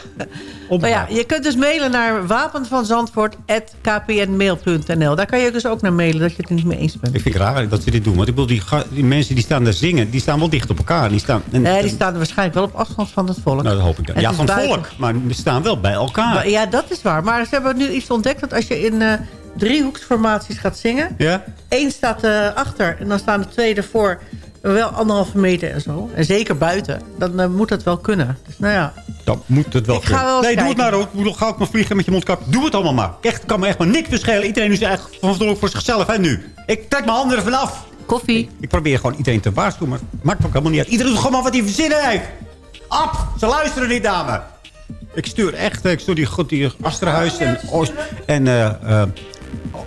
Speaker 14: Ja, je kunt dus mailen naar wapenvanzandvoort.kpnmail.nl. Daar kan je dus ook naar mailen dat je het er niet mee eens bent.
Speaker 11: Ik vind het raar dat ze dit doen. Want ik bedoel, die, mensen die staan daar zingen... die staan wel dicht op elkaar. Die staan, en,
Speaker 14: Nee, die staan waarschijnlijk wel op afstand van het volk.
Speaker 11: Nou, dat hoop ik.
Speaker 14: Het
Speaker 11: Ja, van het volk. Maar we staan wel bij elkaar.
Speaker 14: Maar Ja, dat is waar. Maar ze hebben nu iets ontdekt dat als je in eh, driehoeksformaties gaat zingen...
Speaker 11: Ja?
Speaker 14: één staat eh, achter en dan staan de twee ervoor... wel anderhalve meter en zo. En zeker buiten. Dan eh, moet dat wel kunnen. Dus nou ja,
Speaker 11: Dan moet het wel
Speaker 14: Ik ga
Speaker 11: kunnen.
Speaker 14: wel eens
Speaker 11: Nee, doe het maar ook. Ga ook maar vliegen met je mondkap. Doe het allemaal maar. Echt, kan me echt maar niks verschillen. Iedereen is eigenlijk verantwoordelijk voor zichzelf. En nu? Ik trek mijn handen ervan af.
Speaker 14: koffie.
Speaker 11: Ik, ik probeer gewoon iedereen te waarschuwen. Maar het maakt ook helemaal niet uit. Iedereen doet gewoon maar wat hij verzinnen heeft. Ab, ze luisteren niet naar me. Ik stuur echt, ik stuur die, goed, die Asterhuis en, Oost, en eh, eh,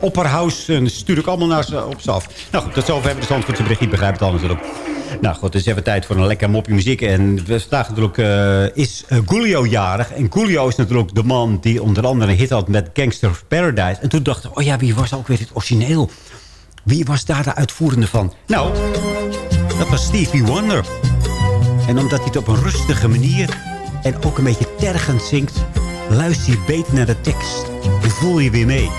Speaker 11: Opperhuis en stuur ik allemaal naar ze op ze af. Nou goed, tot zover hebben we de Zandvoortse bericht. Ik begrijp het al natuurlijk. Nou goed, het is even tijd voor een lekker mopje muziek. En vandaag natuurlijk eh, is Coolio jarig. En Coolio is natuurlijk de man die onder andere een hit had met Gangster Paradise. En toen dacht ik, oh ja, wie was ook weer het origineel? Wie was daar de uitvoerende van? Nou, dat was Stevie Wonder. En omdat hij het op een rustige manier en ook een beetje tergend zingt... luister je beter naar de tekst en voel je weer mee.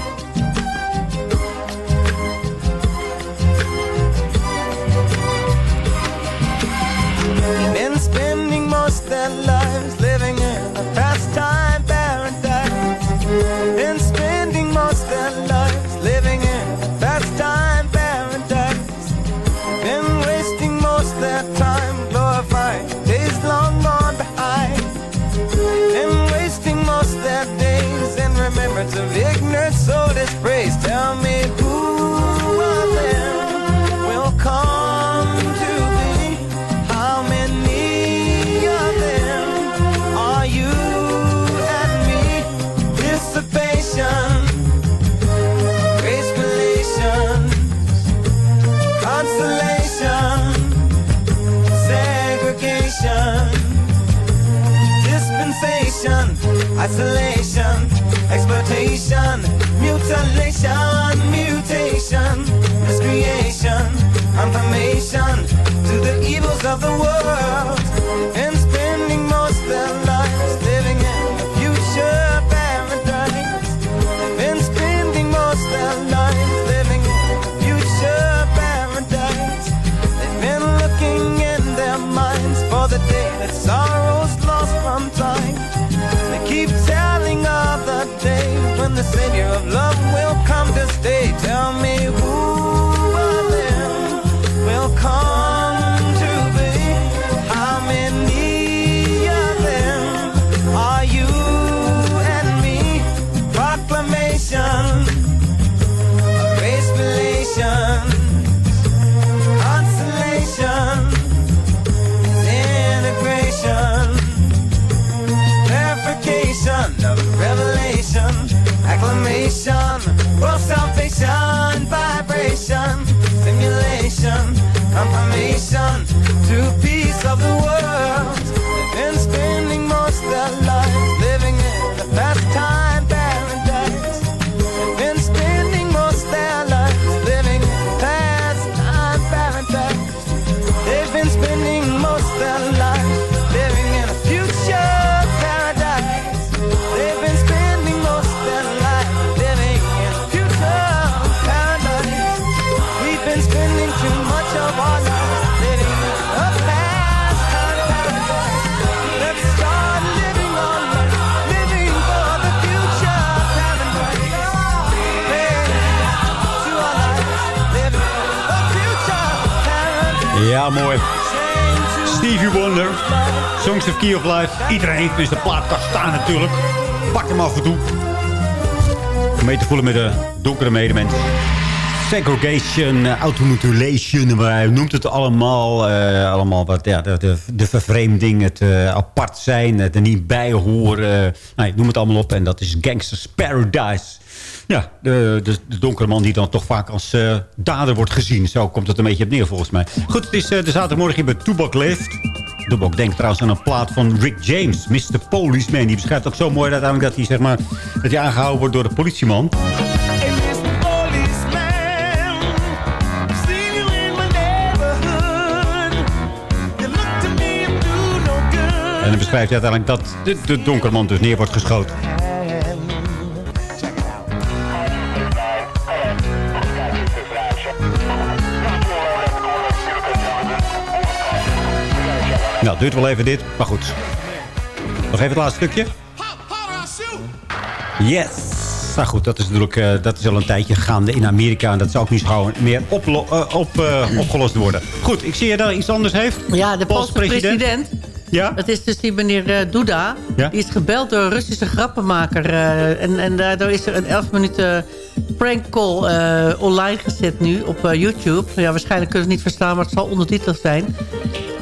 Speaker 16: Isolation, exploitation, mutilation,
Speaker 11: Ja, mooi. Stevie Wonder. Songs of Key of Life. Iedereen heeft in zijn plaatkast staan natuurlijk. Pak hem af en toe. Om mee te voelen met de donkere medemens. Segregation, uh, automutilation, hij noemt het allemaal. eh, allemaal wat, ja, de, de, de vervreemding, het eh, apart zijn, het er niet bij horen. nou, noem het allemaal op en dat is Gangsters Paradise. Ja, de, de, de donkere man die dan toch vaak als eh, dader wordt gezien. Zo komt het een beetje op neer volgens mij. Goed, het is eh, de zaterdagmorgen hier bij Toebak Leeft. Toebak denkt trouwens aan een plaat van Rick James, Mr. Policeman. Die beschrijft ook zo mooi uiteindelijk dat hij, zeg maar, dat hij aangehouden wordt door de politieman. En dan beschrijft hij uiteindelijk dat de, de donkere man dus neer wordt geschoten. Nou, duurt wel even dit, maar goed. Nog even het laatste stukje. Yes. Nou goed, dat is natuurlijk eh, dat is al een tijdje gaande in Amerika. En dat zou ook niet gauw meer eh, op, eh, opgelost worden. Goed, ik zie je daar iets anders heeft.
Speaker 14: Ja, de Poolse president.
Speaker 11: Ja?
Speaker 14: Dat is dus die meneer eh, Duda.
Speaker 11: Ja?
Speaker 14: Die is gebeld door een Russische grappenmaker. eh, en, en daardoor is er een 11 minuten prank call eh, online gezet nu op YouTube. Ja, waarschijnlijk kunnen we het niet verstaan, maar het zal ondertiteld zijn.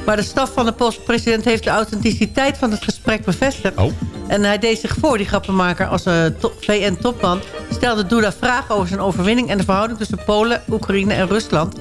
Speaker 14: Maar de staf van de Poolse president heeft de authenticiteit van het gesprek bevestigd.
Speaker 11: Oh.
Speaker 14: En hij deed zich voor, die grappenmaker, als VN-topman... stelde Duda vragen over zijn overwinning... en de verhouding tussen Polen, Oekraïne en Rusland.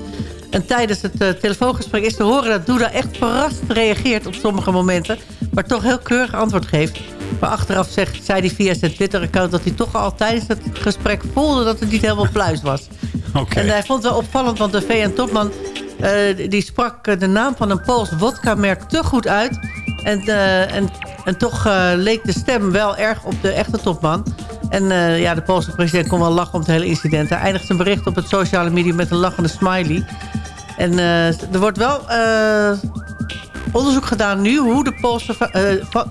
Speaker 14: En tijdens het uh, telefoongesprek is te horen dat Duda echt verrast reageert... op sommige momenten, maar toch heel keurig antwoord geeft. Maar achteraf zegt, zei hij via zijn Twitter-account... dat hij toch al tijdens het gesprek voelde dat het niet helemaal pluis was.
Speaker 11: Okay.
Speaker 14: En hij vond het wel opvallend, want de VN-topman... Uh, die sprak de naam van een Pools vodka-merk te goed uit... En, uh, en, en toch uh, leek de stem wel erg op de echte topman. En uh, ja, de Poolse president kon wel lachen om het hele incident. Hij eindigt zijn bericht op het sociale media met een lachende smiley. En er wordt wel onderzoek gedaan nu hoe de Poolse,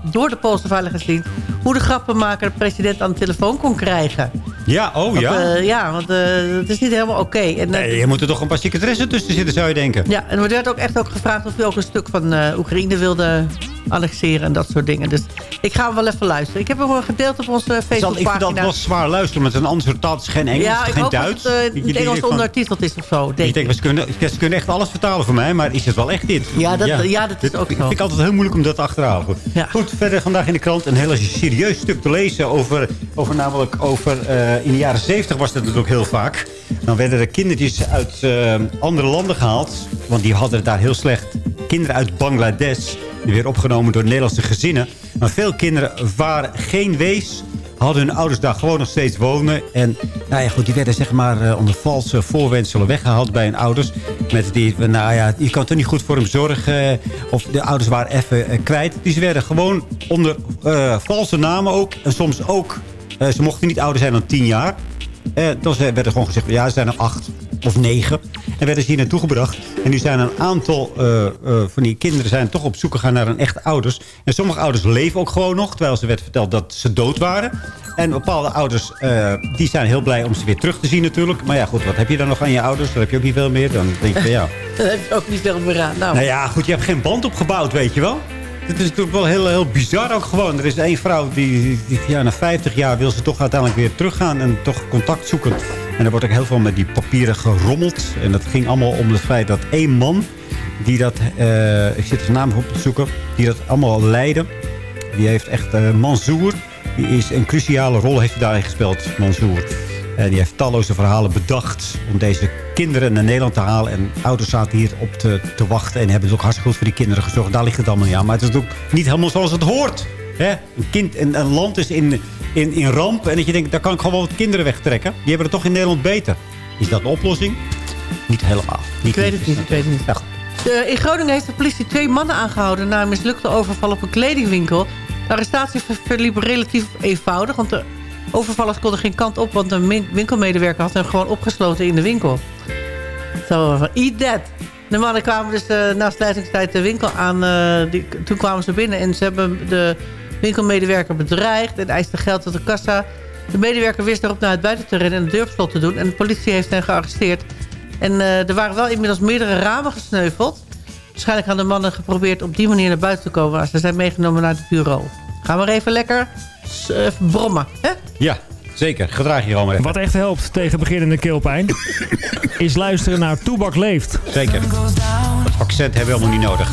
Speaker 14: door de Poolse veiligheidsdienst... hoe de grappenmaker de president aan de telefoon kon krijgen.
Speaker 11: Ja, oh
Speaker 14: want,
Speaker 11: ja.
Speaker 14: Uh, ja, want uh, het is niet helemaal oké. Okay.
Speaker 11: Nee, je moet er toch een paar secretaressen tussen zitten, zou je denken.
Speaker 14: Ja, en er werd ook echt ook gevraagd of hij ook een stuk van uh, Oekraïne wilde annexeren en dat soort dingen. Dus ik ga hem wel even luisteren. Ik heb hem gedeeld op onze Facebookpagina.
Speaker 11: Ik vind dat wel zwaar luisteren, met een ander taal. Het is geen Engels,
Speaker 14: ja,
Speaker 11: geen
Speaker 14: ik
Speaker 11: Duits.
Speaker 14: dat het uh, Engels ondertiteld is of zo, denk
Speaker 11: ik. Denk, ze, kunnen, ze kunnen echt alles vertalen voor mij, maar is het wel echt dit?
Speaker 14: Ja, dat, ja. ja dat is ook zo.
Speaker 11: vind ik altijd heel moeilijk om dat te achterhalen.
Speaker 14: Ja.
Speaker 11: Goed, verder vandaag in de krant een heel serieus stuk te lezen over, over namelijk over uh, in de jaren 70 was dat natuurlijk heel vaak. Dan werden er kindertjes uit uh, andere landen gehaald. Want die hadden het daar heel slecht. Kinderen uit Bangladesh. Werden opgenomen door Nederlandse gezinnen. Maar veel kinderen waren geen wees. Hadden hun ouders daar gewoon nog steeds wonen. En nou ja, goed, die werden zeg maar uh, onder valse voorwendselen weggehaald bij hun ouders. Met die, nou ja, je kan toch niet goed voor hem zorgen. Of de ouders waren even uh, kwijt. Die ze werden gewoon onder uh, valse namen ook. En soms ook, ze mochten niet ouder zijn dan 10 jaar. Eh, toen werd er gewoon gezegd, ja, er zijn er acht of negen. En werden ze hier naartoe gebracht. En nu zijn een aantal uh, uh, van die kinderen zijn toch op zoek gegaan naar een echte ouders. En sommige ouders leven ook gewoon nog. Terwijl ze werd verteld dat ze dood waren. En bepaalde ouders uh, die zijn heel blij om ze weer terug te zien natuurlijk. Maar ja, goed, wat heb je dan nog aan je ouders? Dan heb je ook niet veel meer. Dan denk je, ja.
Speaker 14: Dan heb je ook niet veel meer aan. Nou.
Speaker 11: nou ja, goed, je hebt geen band opgebouwd, weet je wel. Het is natuurlijk wel heel, heel bizar ook gewoon. Er is één vrouw die, die ja, na 50 jaar wil ze toch uiteindelijk weer teruggaan en toch contact zoeken. En er wordt ook heel veel met die papieren gerommeld. En dat ging allemaal om het feit dat één man, die dat, uh, ik zit zijn naam op te zoeken, die dat allemaal leidde. Die heeft echt, uh, Mansour, die is een cruciale rol heeft hij daarin gespeeld, Mansour. En die heeft talloze verhalen bedacht om deze kinderen naar Nederland te halen. En ouders zaten hier op te, te wachten. En hebben dus ook hartstikke goed voor die kinderen gezorgd. Daar ligt het allemaal niet aan. Maar het is natuurlijk niet helemaal zoals het hoort. Hè? Een, kind, een, een land is in, in, in ramp. En dat je denkt, daar kan ik gewoon wat kinderen wegtrekken. Die hebben het toch in Nederland beter. Is dat de oplossing? Niet helemaal. Niet
Speaker 14: ik weet het niet, ik weet het niet. De, in Groningen heeft de politie twee mannen aangehouden... na een mislukte overval op een kledingwinkel. De arrestatie verliep relatief eenvoudig... want de overvallers konden geen kant op... want een winkelmedewerker had hem gewoon opgesloten in de winkel. Zo van, eat that. De mannen kwamen dus uh, na sluitingstijd de winkel aan. Uh, die, toen kwamen ze binnen en ze hebben de winkelmedewerker bedreigd... en eiste geld uit de kassa. De medewerker wist erop naar het buitenterrein en de deur op slot te doen... en de politie heeft hen gearresteerd. En uh, er waren wel inmiddels meerdere ramen gesneuveld. Waarschijnlijk hadden de mannen geprobeerd op die manier naar buiten te komen... maar ze zijn meegenomen naar het bureau. Gaan we er even lekker brommen, hè?
Speaker 11: Ja, zeker. Gedraag je gewoon maar even.
Speaker 4: Wat echt helpt tegen beginnende keelpijn... is luisteren naar Toebak Leeft.
Speaker 11: Zeker. Dat accent hebben we helemaal niet nodig.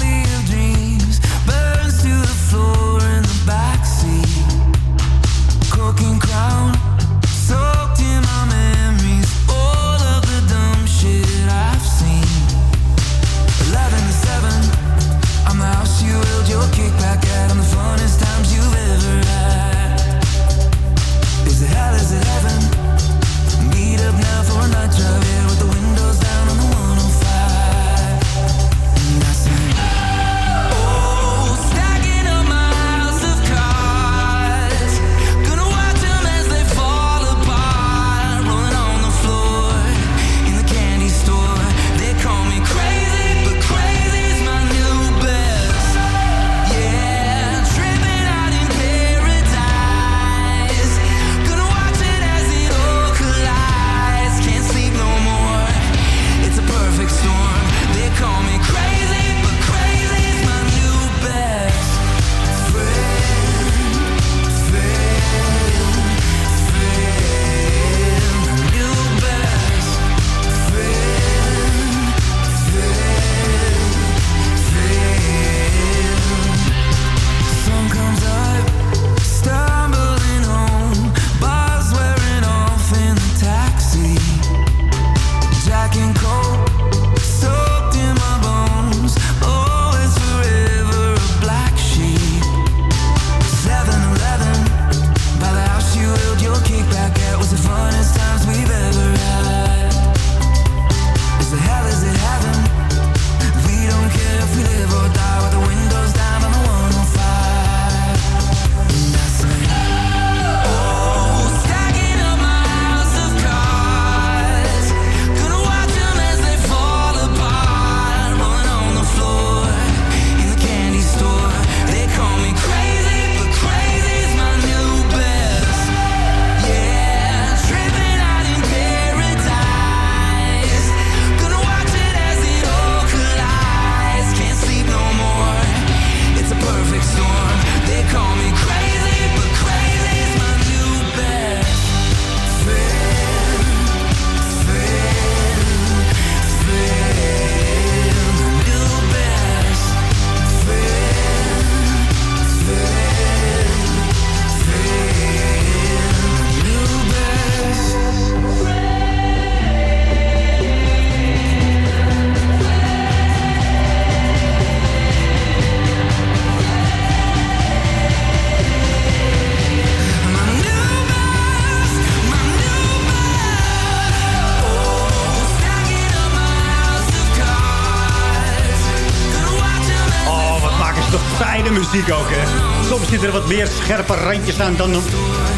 Speaker 11: Er wat meer scherpe randjes aan dan,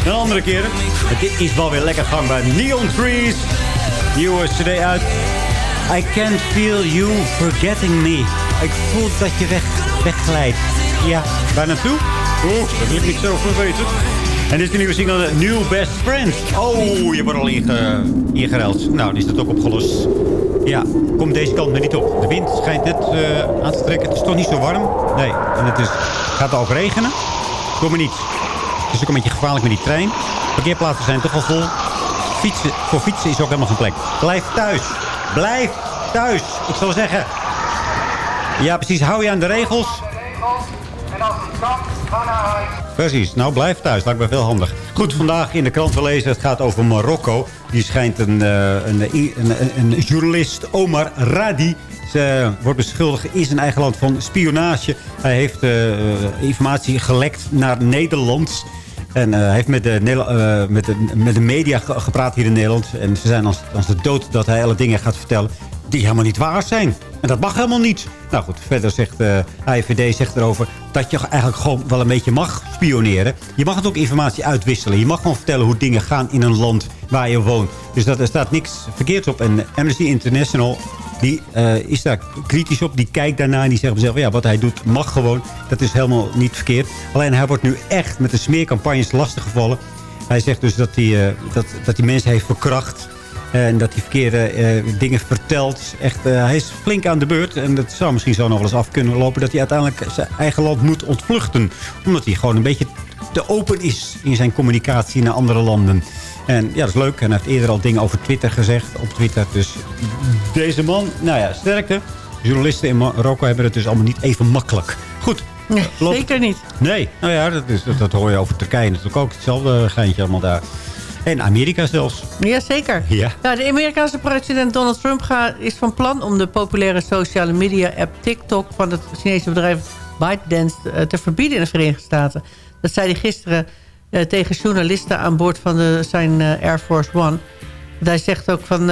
Speaker 11: dan andere keren. Maar dit is wel weer lekker gangbaar. Neon Trees. Nieuwe cd uit. I can't feel you forgetting me. Ik voel dat je weg, wegglijdt. Ja, waar naartoe? Oeh, daar wil ik niet zo van weten. En dit is de nieuwe single New Best Friend. Oh, je wordt al inge, ingeruild. Nou, die is dat ook opgelost. Ja, komt deze kant maar niet op. De wind schijnt net eh, aan te trekken. Het is toch niet zo warm? Nee. En het is, gaat ook regenen? Kom maar niet. Het is ook een beetje gevaarlijk met die trein. Parkeerplaatsen zijn toch al vol. Fietsen, voor fietsen is ook helemaal geen plek. Blijf thuis. Blijf thuis. Ik zou zeggen... Ja, precies. Hou je aan de regels. Precies. Nou, blijf thuis. Lijkt me veel handig. Goed, vandaag in de krant gelezen. Het gaat over Marokko. Die schijnt een, eh, een, een journalist, Omar Radi... Ze wordt beschuldigd in zijn eigen land van spionage. Hij heeft eh, informatie gelekt naar Nederland... En eh, hij heeft met de, eh, met, de, met de media ge- gepraat hier in Nederland. En ze zijn als, als de dood dat hij alle dingen gaat vertellen die helemaal niet waar zijn. En dat mag helemaal niet. Nou goed, verder zegt de AIVD zegt erover dat je eigenlijk gewoon wel een beetje mag spioneren. Je mag het ook informatie uitwisselen. Je mag gewoon vertellen hoe dingen gaan in een land waar je woont. Dus dat, er staat niks verkeerds op. En Amnesty International die eh, is daar kritisch op. Die kijkt daarna en die zegt zelf, ja, wat hij doet mag gewoon. Dat is helemaal niet verkeerd. Alleen hij wordt nu echt met de smeercampagnes lastiggevallen. Hij zegt dus dat hij, eh, dat, dat hij mensen heeft verkracht. En dat hij verkeerde eh, dingen vertelt. Echt, eh, hij is flink aan de beurt. En dat zou misschien zo nog wel eens af kunnen lopen... dat hij uiteindelijk zijn eigen land moet ontvluchten. Omdat hij gewoon een beetje te open is in zijn communicatie naar andere landen. En ja, dat is leuk. En hij heeft eerder al dingen over Twitter gezegd. Op Twitter. Dus deze man, nou ja, sterkte. Journalisten in Marokko hebben het dus allemaal niet even makkelijk. Goed.
Speaker 14: Nee, zeker niet.
Speaker 11: Nee, nou ja, dat, is, dat, dat hoor je over Turkije natuurlijk ook. Hetzelfde geintje allemaal daar. En Amerika zelfs.
Speaker 14: Jazeker.
Speaker 11: Ja.
Speaker 14: Ja, de Amerikaanse president Donald Trump gaat, is van plan om de populaire sociale media-app TikTok van het Chinese bedrijf ByteDance eh, te verbieden in de Verenigde Staten. Dat zei hij gisteren eh, tegen journalisten aan boord van de, zijn eh, Air Force One. Hij zegt ook van,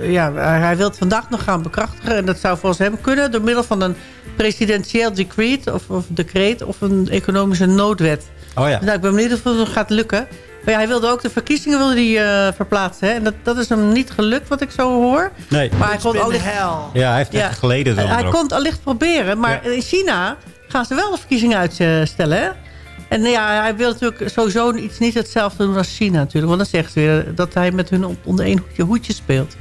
Speaker 14: ja, hij wil het vandaag nog gaan bekrachtigen. En dat zou volgens hem kunnen door middel van een presidentieel decreet of, of decreet of een economische noodwet.
Speaker 11: Oh ja.
Speaker 14: Nou, ik ben benieuwd of het gaat lukken. Maar ja, hij wilde ook de verkiezingen wilde die, eh, verplaatsen. Hè? En dat, dat is hem niet gelukt, wat ik zo hoor.
Speaker 11: Nee.
Speaker 14: Maar hij kon allicht,
Speaker 11: Ja, hij heeft echt geleden dan
Speaker 14: hij kon het allicht proberen. Maar in China gaan ze wel de verkiezingen uitstellen. Hè? En ja, hij wil natuurlijk sowieso iets niet hetzelfde doen als China natuurlijk. Want dan zeggen ze weer dat hij met hun onder één hoedje, hoedje speelt.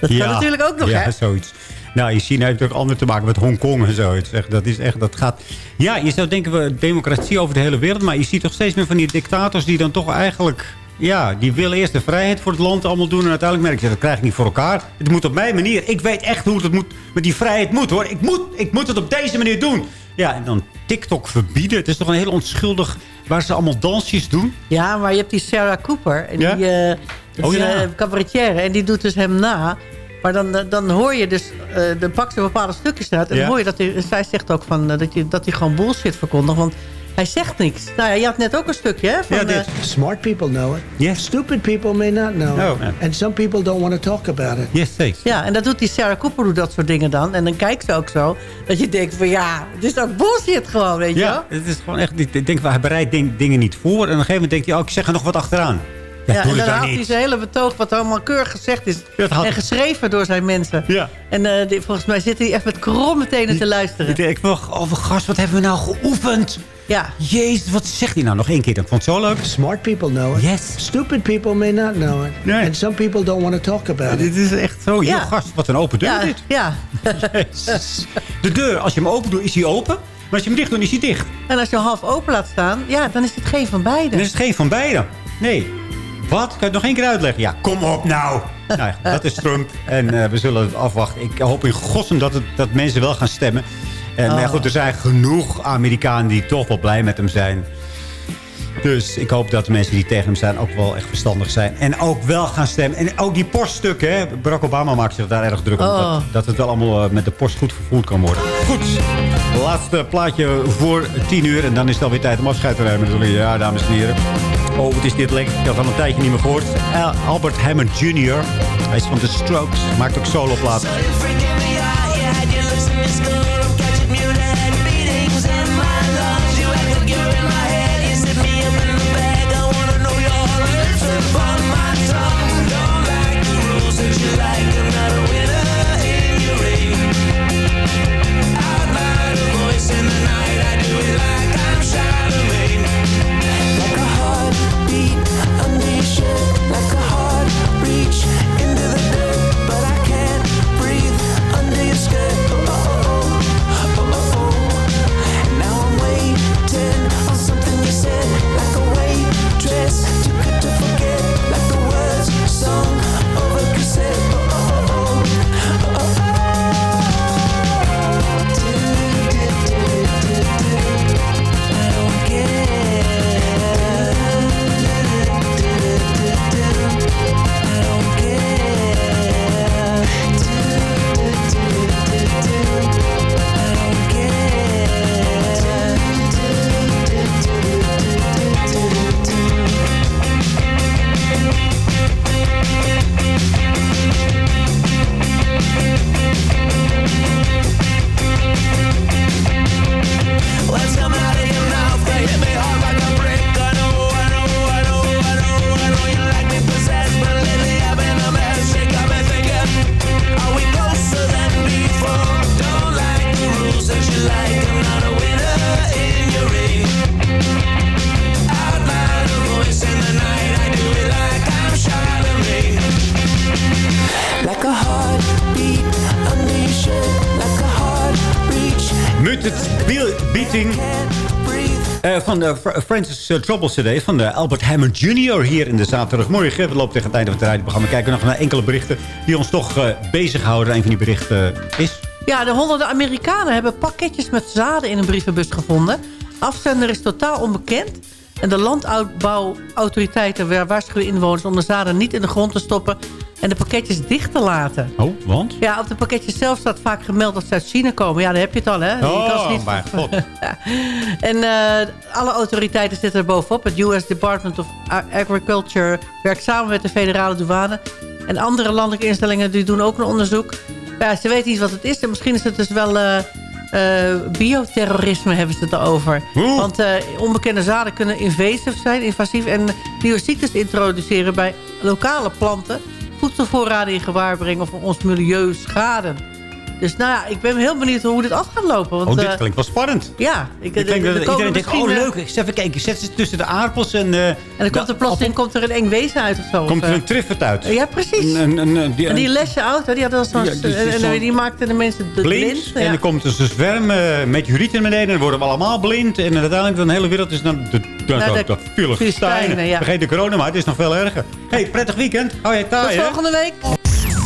Speaker 14: Dat kan natuurlijk ook nog,
Speaker 11: ja,
Speaker 14: hè?
Speaker 11: zoiets. Nou, in China heeft het ook ander te maken met Hongkong en zoiets. Echt, dat is echt, dat gaat... Ja, je zou denken, we democratie over de hele wereld. Maar je ziet toch steeds meer van die dictators die dan toch eigenlijk... Ja, die willen eerst de vrijheid voor het land allemaal doen. En uiteindelijk merk je, dat krijg ik niet voor elkaar. Het moet op mijn manier. Ik weet echt hoe het moet, met die vrijheid moet, hoor. Ik moet, ik moet het op deze manier doen. Ja, en dan TikTok verbieden. Het is toch een heel onschuldig... Waar ze allemaal dansjes doen.
Speaker 14: Ja, maar je hebt die Sarah Cooper. En
Speaker 11: Ja?
Speaker 14: die eh, dat
Speaker 11: Oh, ja.
Speaker 14: eh, cabaretière. En die doet dus hem na. Maar dan, eh, dan hoor je dus... eh dan pakt ze bepaalde stukjes uit. En
Speaker 11: Ja.
Speaker 14: dan hoor je dat hij... Zij zegt ook van, eh, dat, je, dat hij gewoon bullshit verkondigt. Want hij zegt niks. Nou ja, je had net ook een stukje, hè? Van,
Speaker 11: Ja, dit.
Speaker 18: Smart people know it.
Speaker 11: Yes.
Speaker 18: Stupid people may not know
Speaker 11: Oh,
Speaker 18: it.
Speaker 11: yeah.
Speaker 18: And some people don't want to talk about it.
Speaker 11: Yes, thanks.
Speaker 14: ja, en dat doet die Sarah Cooper doet dat soort dingen dan. En dan kijkt ze ook zo. Dat je denkt van ja, dit is ook bullshit gewoon, weet je wel?
Speaker 11: Ja, het is gewoon echt... Ik denk, hij bereidt ding- dingen niet voor. En op een gegeven moment denkt hij, oh, ik zeg er nog wat achteraan. Ja,
Speaker 14: en dan haalt hij zijn hele betoog, wat allemaal keurig gezegd is.
Speaker 11: dat had-
Speaker 14: En geschreven door zijn mensen.
Speaker 11: Ja.
Speaker 14: En eh, die- volgens mij zit hij echt met kromme tenen te luisteren.
Speaker 11: Ik denk, oh, gast, wat hebben we nou geoefend?
Speaker 14: Ja.
Speaker 11: Jezus, wat zegt hij nou nog één keer? Ik vond het zo leuk.
Speaker 18: Smart people know it.
Speaker 11: Yes.
Speaker 18: Stupid people may not know it.
Speaker 11: Nee.
Speaker 18: And some people don't want to talk about it.
Speaker 11: Dit is echt zo.
Speaker 14: Ja.
Speaker 11: Gast, wat een open deur
Speaker 14: Ja,
Speaker 11: dit.
Speaker 14: ja.
Speaker 11: De deur, als je hem open doet, is hij open. Maar als je hem dicht doet, is hij dicht.
Speaker 14: En als je hem half open laat staan, ja, dan is het geen van beide.
Speaker 11: Dan is het geen van beiden. Nee. Wat? Kan je het nog één keer uitleggen? Ja, kom op nou. nou ja, dat is Trump. En eh, we zullen het afwachten. Ik hoop in godsnaam dat, het, dat mensen wel gaan stemmen. En maar ja,
Speaker 14: Oh.
Speaker 11: goed, er zijn genoeg Amerikanen die toch wel blij met hem zijn. Dus ik hoop dat de mensen die tegen hem zijn ook wel echt verstandig zijn. En ook wel gaan stemmen. En ook die poststukken, hè. Barack Obama maakt zich daar erg druk om.
Speaker 14: Oh.
Speaker 11: Dat, dat het wel allemaal eh, met de post goed vervoerd kan worden. Goed. Laatste plaatje voor tien uur. En dan is het alweer tijd om afscheid te nemen. Ja, dames en heren. Oh, wat is dit lekker. Ik had al een tijdje niet meer gehoord. Al- Albert Hammond Jr. Hij is van The Strokes. Maakt ook soloplaten.
Speaker 16: Freaking
Speaker 11: Be- Beating. Eh, van de Fr- Francis eh, Trouble CD van de Albert Hammond Jr. hier in de zaterdagmorgen. We lopen tegen het einde van het rijdenprogramma. We kijken nog naar enkele berichten die ons toch eh, bezighouden. Een van die berichten is...
Speaker 14: Ja, de honderden Amerikanen hebben pakketjes met zaden in een brievenbus gevonden. Afzender is totaal onbekend. En de landbouwautoriteiten wa- waarschuwen inwoners om de zaden niet in de grond te stoppen en de pakketjes dicht te laten.
Speaker 11: Oh, want?
Speaker 14: Ja, op de pakketjes zelf staat vaak gemeld dat ze uit China komen. Ja, dan heb je het al, hè? Je kan ze
Speaker 11: Oh,
Speaker 14: niet-
Speaker 11: mijn god.
Speaker 14: En eh, alle autoriteiten zitten er bovenop. Het US Department of Agriculture werkt samen met de federale douane. En andere landelijke instellingen die doen ook een onderzoek. Ja, ze weten niet wat het is. En misschien is het dus wel eh, eh, bioterrorisme hebben ze het over. Want eh, onbekende zaden kunnen invasief zijn, invasief... en nieuwe ziektes introduceren bij lokale planten... voedselvoorraden in gevaar brengen of ons milieu schaden. Dus nou ja, ik ben heel benieuwd hoe dit af gaat lopen. Want,
Speaker 11: Oh, dit
Speaker 14: eh,
Speaker 11: klinkt wel spannend.
Speaker 14: ja, ik,
Speaker 11: Ik denk
Speaker 14: er-
Speaker 11: dat
Speaker 14: er
Speaker 11: iedereen denkt, oh
Speaker 14: eh,
Speaker 11: leuk, ik zet even kijken. Zet ze tussen de aardappels en... eh,
Speaker 14: En dan komt er plotseling komt er een eng wezen uit of zo.
Speaker 11: komt er
Speaker 14: eh,
Speaker 11: een triffert uit.
Speaker 14: Ja, precies. En die lesje auto, die
Speaker 11: dus die
Speaker 14: maakten de mensen
Speaker 11: blind. En dan komt dus een zwerm eh, meteorieten naar beneden. En dan worden we allemaal blind. En uiteindelijk de hele wereld is dan de, de,
Speaker 14: Naar
Speaker 11: de,
Speaker 14: de
Speaker 11: de Filistijnen. Vergeet de corona, maar het is nog veel erger. hey, prettig weekend. Hou
Speaker 14: Tot
Speaker 11: taai, hè?
Speaker 14: volgende week.